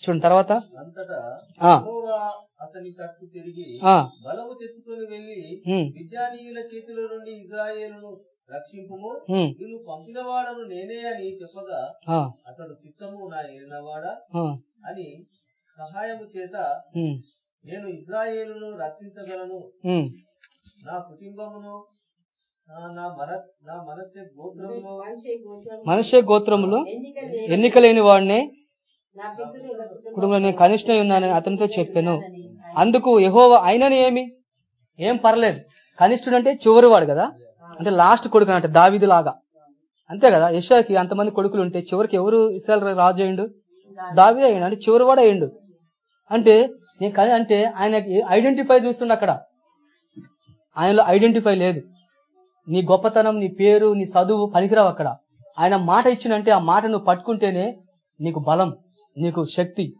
చూడండి తర్వాత
అతని తట్టు తిరిగి బలము తెచ్చుకొని విద్యానీయుల చేతిలో నుండి ఇజ్రాయేలును రక్షింపుము. నిన్ను పంపినవాడను నేనే అని చెప్పగా అతడు చిత్తము నా ఏలినవాడా
ఆ,
అని సహాయము చేత నేను ఇజ్రాయేలును రక్షించగలను. నా కుటుంబమును నా- నా మనస్ నా మనస్సు గోత్రములో
మనిషి గోత్రము
మనుష్య గోత్రములో
ఎన్నిక లేని
ఎన్నిక లేని వాడినే కుటుంబంలో నేను ఉన్నానని అతనితో చెప్పాను. అందుకు యహోవ అయినని ఏమి? ఏం పర్లేదు. కనిష్ఠుడు అంటే చివరి వాడు కదా? అంటే లాస్ట్ కొడుకు అంటే దావిది లాగా. అంతే కదా? యశాకి అంతమంది కొడుకులు ఉంటే చివరికి ఎవరు ఇస్రాయల్ రాజు అయ్యిండు? దావిది అయ్యిండు. అంటే చివరి వాడు అయ్యిండు. అంటే నేను కానీ అంటే ఆయన ఐడెంటిఫై చూస్తుండ అక్కడ. ఆయనలో ఐడెంటిఫై లేదు. నీ గొప్పతనం నీ పేరు నీ చదువు పనికిరావు అక్కడ. ఆయన మాట ఇచ్చినంటే ఆ మాట నువ్వు పట్టుకుంటేనే నీకు బలం నీకు శక్తి.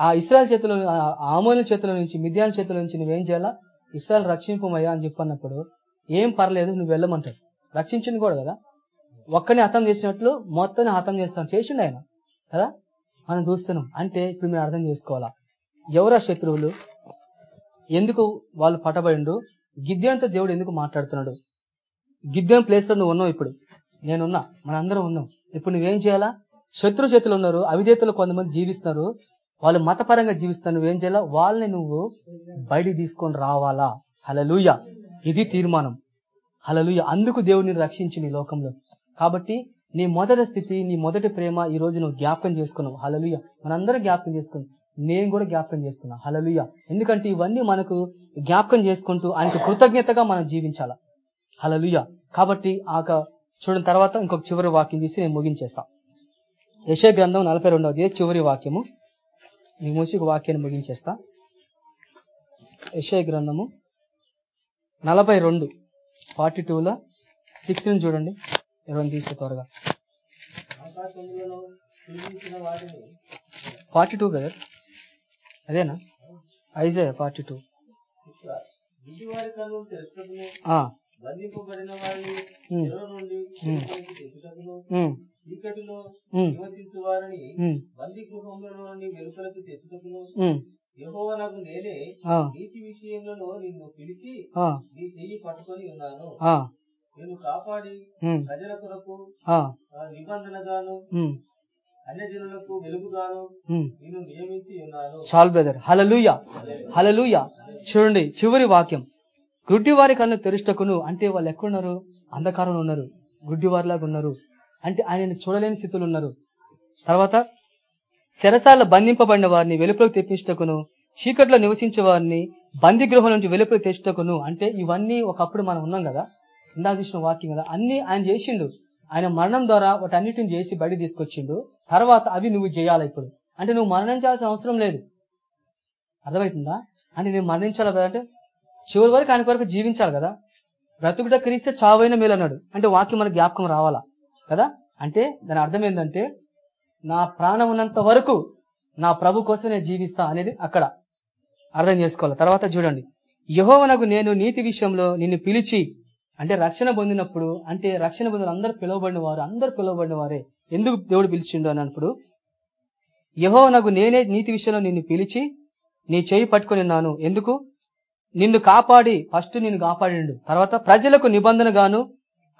ఆ ఇస్రాయల్ చేతిలో ఆమోల చేతిలో నుంచి మిద్యాల చేతిలో నుంచి నువ్వేం చేయాలా? ఇస్రాయల్ రక్షింపమయ్యా అని చెప్పన్నప్పుడు ఏం పర్లేదు నువ్వు వెళ్ళమంటాడు. రక్షించింది కూడా కదా? ఒక్కని హతం చేసినట్లు మొత్తాన్ని హతం చేస్తాను. చేసిండు ఆయన కదా? మనం చూస్తున్నాం. అంటే ఇప్పుడు మేము అర్థం చేసుకోవాలా? ఎవరా శత్రువులు? ఎందుకు వాళ్ళు పట్టబడిండు? గిద్యంతో దేవుడు ఎందుకు మాట్లాడుతున్నాడు? గిద్యం ప్లేస్లో నువ్వు ఉన్నావు ఇప్పుడు. నేనున్నా. మనందరం ఉన్నాం. ఇప్పుడు నువ్వేం చేయాలా? శత్రు చేతులు ఉన్నారు. అవిధేతలు కొంతమంది జీవిస్తున్నారు. వాళ్ళు మతపరంగా జీవిస్తాను నువ్వేం చేయాలా? వాళ్ళని నువ్వు బయటికి తీసుకొని రావాలా? హలలుయ ఇది తీర్మానం. హలలుయ అందుకు దేవుడిని రక్షించి నీ లోకంలో. కాబట్టి నీ మొదటి స్థితి నీ మొదటి ప్రేమ ఈ రోజు నువ్వు జ్ఞాపకం చేసుకున్నావు. హలలుయ మనందరం జ్ఞాపకం చేసుకున్నాం. నేను కూడా జ్ఞాపకం చేసుకున్నా హలలుయ ఎందుకంటే ఇవన్నీ మనకు జ్ఞాపకం చేసుకుంటూ ఆయనకు కృతజ్ఞతగా మనం జీవించాల? హలలుయ కాబట్టి ఆ యొక్క చూడని తర్వాత ఇంకొక చివరి వాక్యం తీసి నేను ముగించేస్తా. యశ గ్రంథం నలభై రెండవది చివరి వాక్యము. ఈ మూసి వాక్యాన్ని ముగించేస్తా. యశయ గ్రంథము నలభై రెండు ఫార్టీ టూలో సిక్స్టీన్ చూడండి. ఇరవై తీస్తే త్వరగా. ఫార్టీ టూ కదా? అదేనా? ఐజే ఫార్టీ టూ.
బంధింపబడిన వారిని చెర నుండి తెచ్చుటకును చీకటిలో నివసించు వారిని బందీ గృహంలో నుండి వెలుపలకు తెచ్చుటకును. యెహోవానకు నేనే నీతి విషయంలో నిన్ను పిలిచి నీ చెయ్యి పట్టుకొని ఉన్నాను. నేను కాపాడి ప్రజల కొరకు నిబంధనగాను అన్యజనులకు వెలుగుగాను నియమించి ఉన్నాను.
చాలు బ్రదర్ హలలుయ హలలుయ చూడండి చివరి వాక్యం. గుడ్డివారి కన్ను తెరుష్టకును అంటే వాళ్ళు ఎక్కడున్నారు? అంధకారంలో ఉన్నారు. గుడ్డివారిలాగా ఉన్నారు. అంటే ఆయనను చూడలేని స్థితిలో ఉన్నారు. తర్వాత శరసాల బంధింపబడిన వారిని వెలుపులకు తెప్పించటకును చీకట్లో నివసించే వారిని బందీ గృహం నుంచి వెలుపులకు తెచ్చుటకును అంటే ఇవన్నీ ఒకప్పుడు మనం ఉన్నాం కదా? ఇందాక చూసిన వాక్యం కదా? అన్ని ఆయన చేసిండు. ఆయన మరణం ద్వారా వాటన్నిటిని చేసి బయట తీసుకొచ్చిండు. తర్వాత అవి నువ్వు చేయాలి ఇప్పుడు? అంటే నువ్వు మరణించాల్సిన అవసరం లేదు. అర్థమవుతుందా? అంటే నేను మరణించాలి? కదా చివరి వరకు ఆయన వరకు జీవించాలి కదా. బ్రతుకుట క్రీస్తే చావైన మేలు అన్నాడు అంటే వాక్యం మనకు జ్ఞాపకం రావాలా? కదా? అంటే దాని అర్థం ఏంటంటే నా ప్రాణం ఉన్నంత వరకు నా ప్రభు కోసం నేను జీవిస్తా అనేది అక్కడ అర్థం చేసుకోవాలి. తర్వాత చూడండి. యహోవనకు నేను నీతి విషయంలో నిన్ను పిలిచి అంటే రక్షణ పొందినప్పుడు అంటే రక్షణ పొందిన అందరు పిలువబడిన వారు అందరు పిలువబడిన వారే. ఎందుకు దేవుడు పిలిచిండు అన్నప్పుడు యహోవనకు నేనే నీతి విషయంలో నిన్ను పిలిచి నీ చేయి పట్టుకొని ఉన్నాను. ఎందుకు? నిన్ను కాపాడి ఫస్ట్ నిన్ను కాపాడిండు తర్వాత ప్రజలకు నిబంధన గాను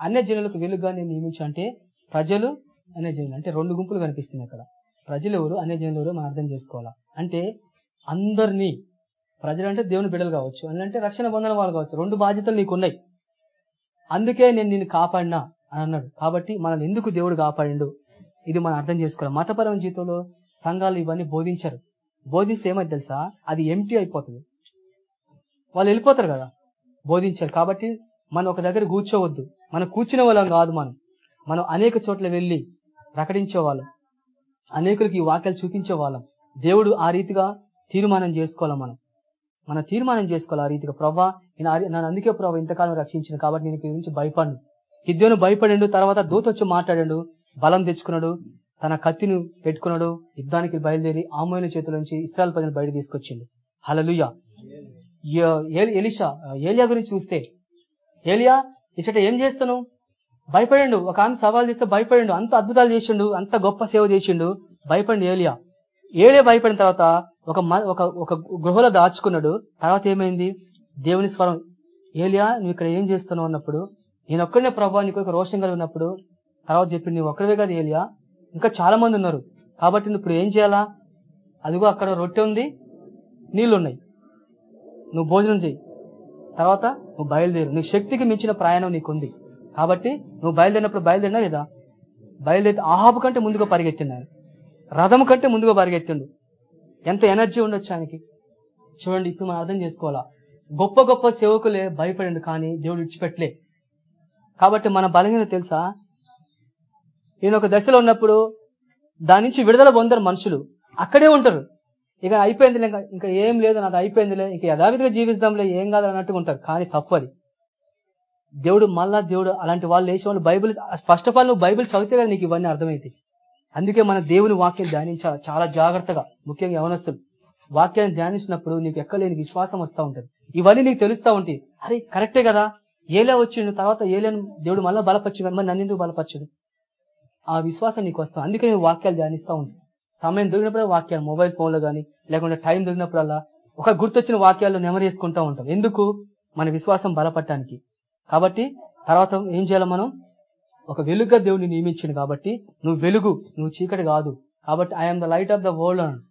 అన్య జనులకు వెలుగుగా నేను నియమించు అంటే ప్రజలు అన్య జనులు. అంటే రెండు గుంపులు కనిపిస్తున్నాయి అక్కడ. ప్రజలు ఎవరు? అన్య జనులు ఎవరు? మనం అర్థం చేసుకోవాలా? అంటే అందరినీ ప్రజలు అంటే దేవుని బిడ్డలు కావచ్చు. అంటే రక్షణ పొందిన వాళ్ళు కావచ్చు. రెండు బాధ్యతలు నీకున్నాయి. అందుకే నేను నిన్ను కాపాడినా అని అన్నాడు. కాబట్టి మనల్ని ఎందుకు దేవుడు కాపాడిండు? ఇది మనం అర్థం చేసుకోవాలి. మతపరమైన జీవితంలో సంఘాలు ఇవన్నీ బోధించారు. బోధిస్తే ఏమైంది తెలుసా? అది ఎంటీ అయిపోతుంది. వాళ్ళు వెళ్ళిపోతారు కదా బోధించారు. కాబట్టి మనం ఒక దగ్గర కూర్చోవద్దు. మనం కూర్చునే వాళ్ళం కాదు మనం. మనం అనేక చోట్ల వెళ్ళి ప్రకటించే వాళ్ళం. అనేకులకి ఈ వాక్యాలు చూపించే వాళ్ళం. దేవుడు ఆ రీతిగా తీర్మానం చేసుకోవాలి మనం? మన తీర్మానం చేసుకోవాలి ఆ రీతిగా. ప్రభా నేను నన్ను అందుకే ప్రభా ఇంతకాలం రక్షించిన. కాబట్టి నేను గురించి భయపడు గిద్యోను భయపడిండు తర్వాత దూత వచ్చి మాట్లాడాడు బలం తెచ్చుకున్నాడు తన కత్తిని పెట్టుకున్నాడు యుద్ధానికి బయలుదేరి ఆమోయిన చేతుల నుంచి ఇస్రాయల్ ప్రజలు బయట తీసుకొచ్చిండు. హలలుయ ఎలిషా ఏలియా గురించి చూస్తే ఏలియా ఇచ్చట ఏం చేస్తాను భయపడిండు. ఒక ఆమె సవాల్ చేస్తే భయపడిండు. అంత అద్భుతాలు చేసిండు అంత గొప్ప సేవ చేసిండు. భయపడి ఏలియా. ఏలియా భయపడిన తర్వాత ఒక మ- ఒక ఒక గృహలో దాచుకున్నాడు. తర్వాత ఏమైంది? దేవుని స్వరం ఏలియా నువ్వు ఇక్కడ ఏం చేస్తున్నావు అన్నప్పుడు నేను ఒక్కడనే ప్రభావ నీకు ఒక రోషం కలిగినప్పుడు తర్వాత చెప్పి నువ్వు ఒక్కడవే కాదు ఏలియా. ఇంకా చాలా మంది ఉన్నారు. కాబట్టి నువ్వు ఇప్పుడు ఏం చేయాలా? అదిగో అక్కడ రొట్టె ఉంది నీళ్ళు ఉన్నాయి. నువ్వు భోజనం చేయి తర్వాత నువ్వు బయలుదేరు. నీ శక్తికి మించిన ప్రయాణం నీకుంది. కాబట్టి నువ్వు బయలుదేరినప్పుడు బయలుదేరినా లేదా? బయలుదేరి ఆహాబు కంటే ముందుగా పరిగెత్తినాడు రథం కంటే ముందుగా పరిగెత్తిండు. ఎంత ఎనర్జీ ఉండొచ్చు ఆయనకి? చూడండి ఇప్పుడు మనం అర్థం చేసుకోవాలా. గొప్ప గొప్ప సేవకులే భయపడిండు కానీ దేవుడు విడిచిపెట్టలే. కాబట్టి మన బలహీనత తెలుసా? నేను ఒక దశలో ఉన్నప్పుడు దాని నుంచి విడుదల పొందరు మనుషులు. అక్కడే ఉంటారు. ఇక అయిపోయిందిలే ఇంకా ఇంకా ఏం లేదు నాది అయిపోయిందిలే ఇంకా యథావిధిగా జీవిస్తాంలే ఏం కాదు అన్నట్టుగా ఉంటారు. కానీ తప్పది దేవుడు మళ్ళా దేవుడు అలాంటి వాళ్ళు వేసే వాళ్ళు బైబిల్ ఫస్ట్ ఆఫ్ ఆల్ నువ్వు బైబిల్ చదివితే కదా నీకు ఇవన్నీ అర్థమైతే అందుకే మన దేవుని వాక్యం ధ్యానించాలి చాలా జాగ్రత్తగా ముఖ్యంగా యవనస్తులు. వాక్యాన్ని ధ్యానించినప్పుడు నీకు ఎక్కలేని విశ్వాసం వస్తూ ఉంటుంది. ఇవన్నీ నీకు తెలుస్తా ఉంటాయి. అరే కరెక్టే కదా. ఏలే వచ్చిండు తర్వాత ఏలేను దేవుడు మళ్ళీ బలపరిచిండు మరి నన్ను ఎందుకు ఆ విశ్వాసం నీకు వస్తాం. అందుకే నేను వాక్యాలు ధ్యానిస్తూ ఉంటాను సమయం దొరికినప్పుడే వాక్యాలు మొబైల్ ఫోన్లో కానీ లేకుంటే టైం దొరికినప్పుడల్లా ఒక గుర్తొచ్చిన వాక్యాలను నెమరు చేసుకుంటూ ఉంటాం. ఎందుకు? మన విశ్వాసం బలపడటానికి. కాబట్టి తర్వాత ఏం చేయాలి మనం? ఒక వెలుగుగా దేవుడిని నియమించింది కాబట్టి నువ్వు వెలుగు నువ్వు చీకటి కాదు. కాబట్టి I am the light of the world అన్నాడు.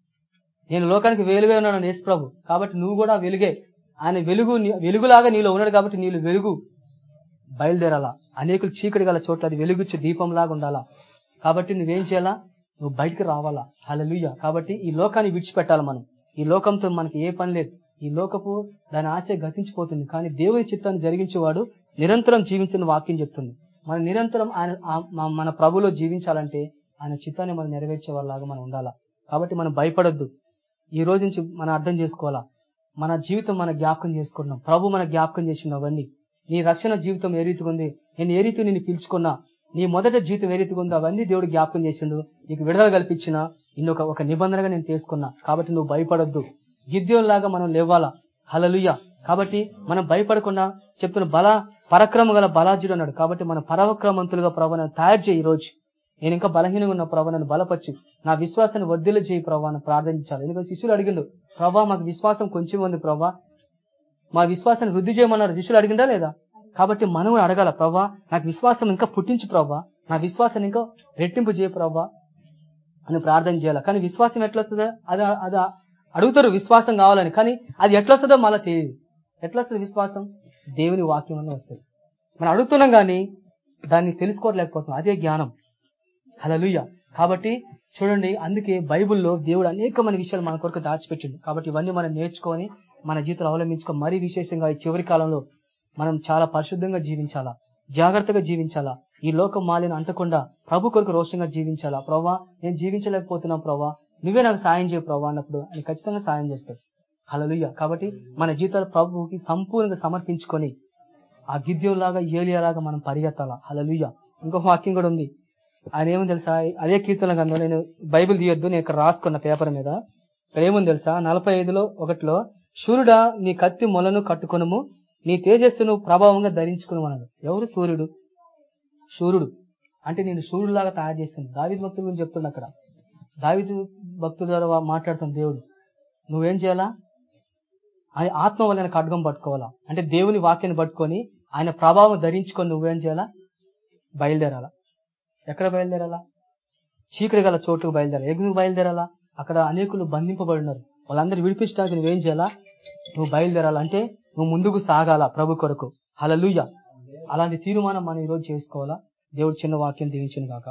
నేను లోకానికి వెలుగే ఉన్నాను యేసు ప్రభు. కాబట్టి నువ్వు కూడా వెలుగే. ఆయన వెలుగు నీ- వెలుగులాగా నీలో ఉన్నాడు కాబట్టి నీళ్ళు వెలుగు. బయలుదేరాలా? అనేకులు చీకటి గల చోట్ల అది వెలుగుచ్చే దీపంలాగా ఉండాలా? కాబట్టి నువ్వేం చేయాలా? నువ్వు బయటికి రావాలా? హలలుయ్య కాబట్టి ఈ లోకాన్ని విడిచిపెట్టాలి మనం. ఈ లోకంతో మనకి ఏ పని లేదు. ఈ లోకపు దాని ఆశ గతించిపోతుంది. కానీ దేవుని చిత్తాన్ని జరిగించేవాడు నిరంతరం జీవించిన వాక్యం చెప్తుంది. మనం నిరంతరం ఆయన మన ప్రభులో జీవించాలంటే ఆయన చిత్తాన్ని మనం నెరవేర్చే వాళ్ళలాగా మనం ఉండాలా? కాబట్టి మనం భయపడొద్దు. ఈ రోజు నుంచి మనం అర్థం చేసుకోవాలా? మన జీవితం మన జ్ఞాపకం చేసుకుంటున్నాం. ప్రభు మన జ్ఞాపకం చేసిన అవన్నీ. నీ రక్షణ జీవితం ఏ రీతిగా ఉంది? నేను ఏ రీతి నిన్ను పిలుచుకున్నా? నీ మొదట జీవితం ఏ రీతిగా ఉందో అవన్నీ దేవుడు జ్ఞాపకం చేసిండు. నీకు విడుదల కల్పించిన నిన్ను ఒక ఒక నిబంధనగా నేను తీసుకున్నా. కాబట్టి నువ్వు భయపడొద్దు. గిద్యోన్ లాగా మనం లేవాలా? హలలుయ కాబట్టి మనం భయపడకుండా చెప్తున్న బల పరక్రమ గల బలాజుడు అన్నాడు. కాబట్టి మన పరాక్రమంతులుగా ప్రభు తయారు చేయి రోజు నేను ఇంకా బలహీనంగా ఉన్న ప్రభు నన్ను బలపరిచి నా విశ్వాసాన్ని వర్ధిల్ల చేయి ప్రభా ప్రార్థించాలి. ఎందుకంటే శిష్యులు అడిగిండు ప్రభా మాకు విశ్వాసం కొంచెం ఉంది ప్రభా. మా విశ్వాసాన్ని వృద్ధి చేయమన్నారు. శిష్యులు అడిగిందా లేదా? కాబట్టి మనం కూడా అడగాల ప్రవ్వా నాకు విశ్వాసం ఇంకా పుట్టించు ప్రవ్వా నా విశ్వాసాన్ని ఇంకా రెట్టింపు చేయ ప్రవ్వా అని ప్రార్థన చేయాలి. కానీ విశ్వాసం ఎట్లొస్తుందో అది అది అడుగుతారు విశ్వాసం కావాలని కానీ అది ఎట్లొస్తుందో మళ్ళీ తెలియదు. ఎట్లొస్తుంది విశ్వాసం? దేవుని వాక్యం వల్ల వస్తుంది. మనం అడుగుతున్నాం కానీ దాన్ని తెలుసుకోవట్లేకపోతున్నాం అదే జ్ఞానం. హలలుయ్య కాబట్టి చూడండి అందుకే బైబిల్లో దేవుడు అనేకమైన విషయాలు మన కొరకు దాచిపెట్టిండు. కాబట్టి ఇవన్నీ మనం నేర్చుకొని మన జీవితంలో అవలంబించుకొని మరీ విశేషంగా ఈ చివరి కాలంలో మనం చాలా పరిశుద్ధంగా జీవించాలా? జాగ్రత్తగా జీవించాలా? ఈ లోకం మాలిన అంటకుండా ప్రభు కొరకు రోషంగా జీవించాలా? ప్రభా నేను జీవించలేకపోతున్నా ప్రభా నువ్వే నాకు సాయం చేయ ప్రభా అన్నప్పుడు ఆయన ఖచ్చితంగా సాయం చేస్తాడు. హలలుయ్య కాబట్టి మన జీవితాలు ప్రభువుకి సంపూర్ణంగా సమర్పించుకొని ఆ గిద్యంలాగా ఏలియాలాగా మనం పరిగెత్తాలా? హలలుయ్య ఇంకొక వాక్యం కూడా ఉంది. ఆయన ఏమని తెలుసా? అదే కీర్తన గంధం నేను బైబిల్ తీయొద్దు నేను ఇక్కడ రాసుకున్న పేపర్ మీద. ఇక్కడ ఏముంది తెలుసా? నలభై ఐదులో ఒకటిలో సూర్యుడా నీ కత్తి మొలను కట్టుకొనుము నీ తేజస్సును ప్రభావంగా ధరించుకును ఎవరు సూర్యుడు? సూర్యుడు. అంటే నేను సూర్యుడిలాగా తయారు చేస్తాను దావిద్ భక్తుల గురించి చెప్తున్నా అక్కడ. దావిద్ భక్తుల ద్వారా మాట్లాడుతున్నాను మాట్లాడుతున్న దేవుడు నువ్వేం చేయాలా? ఆయన ఆత్మ వలన ఖడ్గం పట్టుకోవాలా? అంటే దేవుని వాక్యాన్ని పట్టుకొని ఆయన ప్రభావం ధరించుకొని నువ్వేం చేయాలా? బయలుదేరాలా? ఎక్కడ బయలుదేరాలా? చీకటి గల చోటుకు బయలుదేరాలి? ఎందుకు బయలుదేరాలా? అక్కడ అనేకులు బంధింపబడి ఉన్నారు. వాళ్ళందరూ విడిపించడానికి నువ్వేం చేయాలా? నువ్వు బయలుదేరాలా? అంటే నువ్వు ముందుకు సాగాల ప్రభు కొరకు? హలలుయ అలాంటి తీర్మానం మనం ఈరోజు చేసుకోవాలా? దేవుడు చిన్న వాక్యం దీవించిన కాక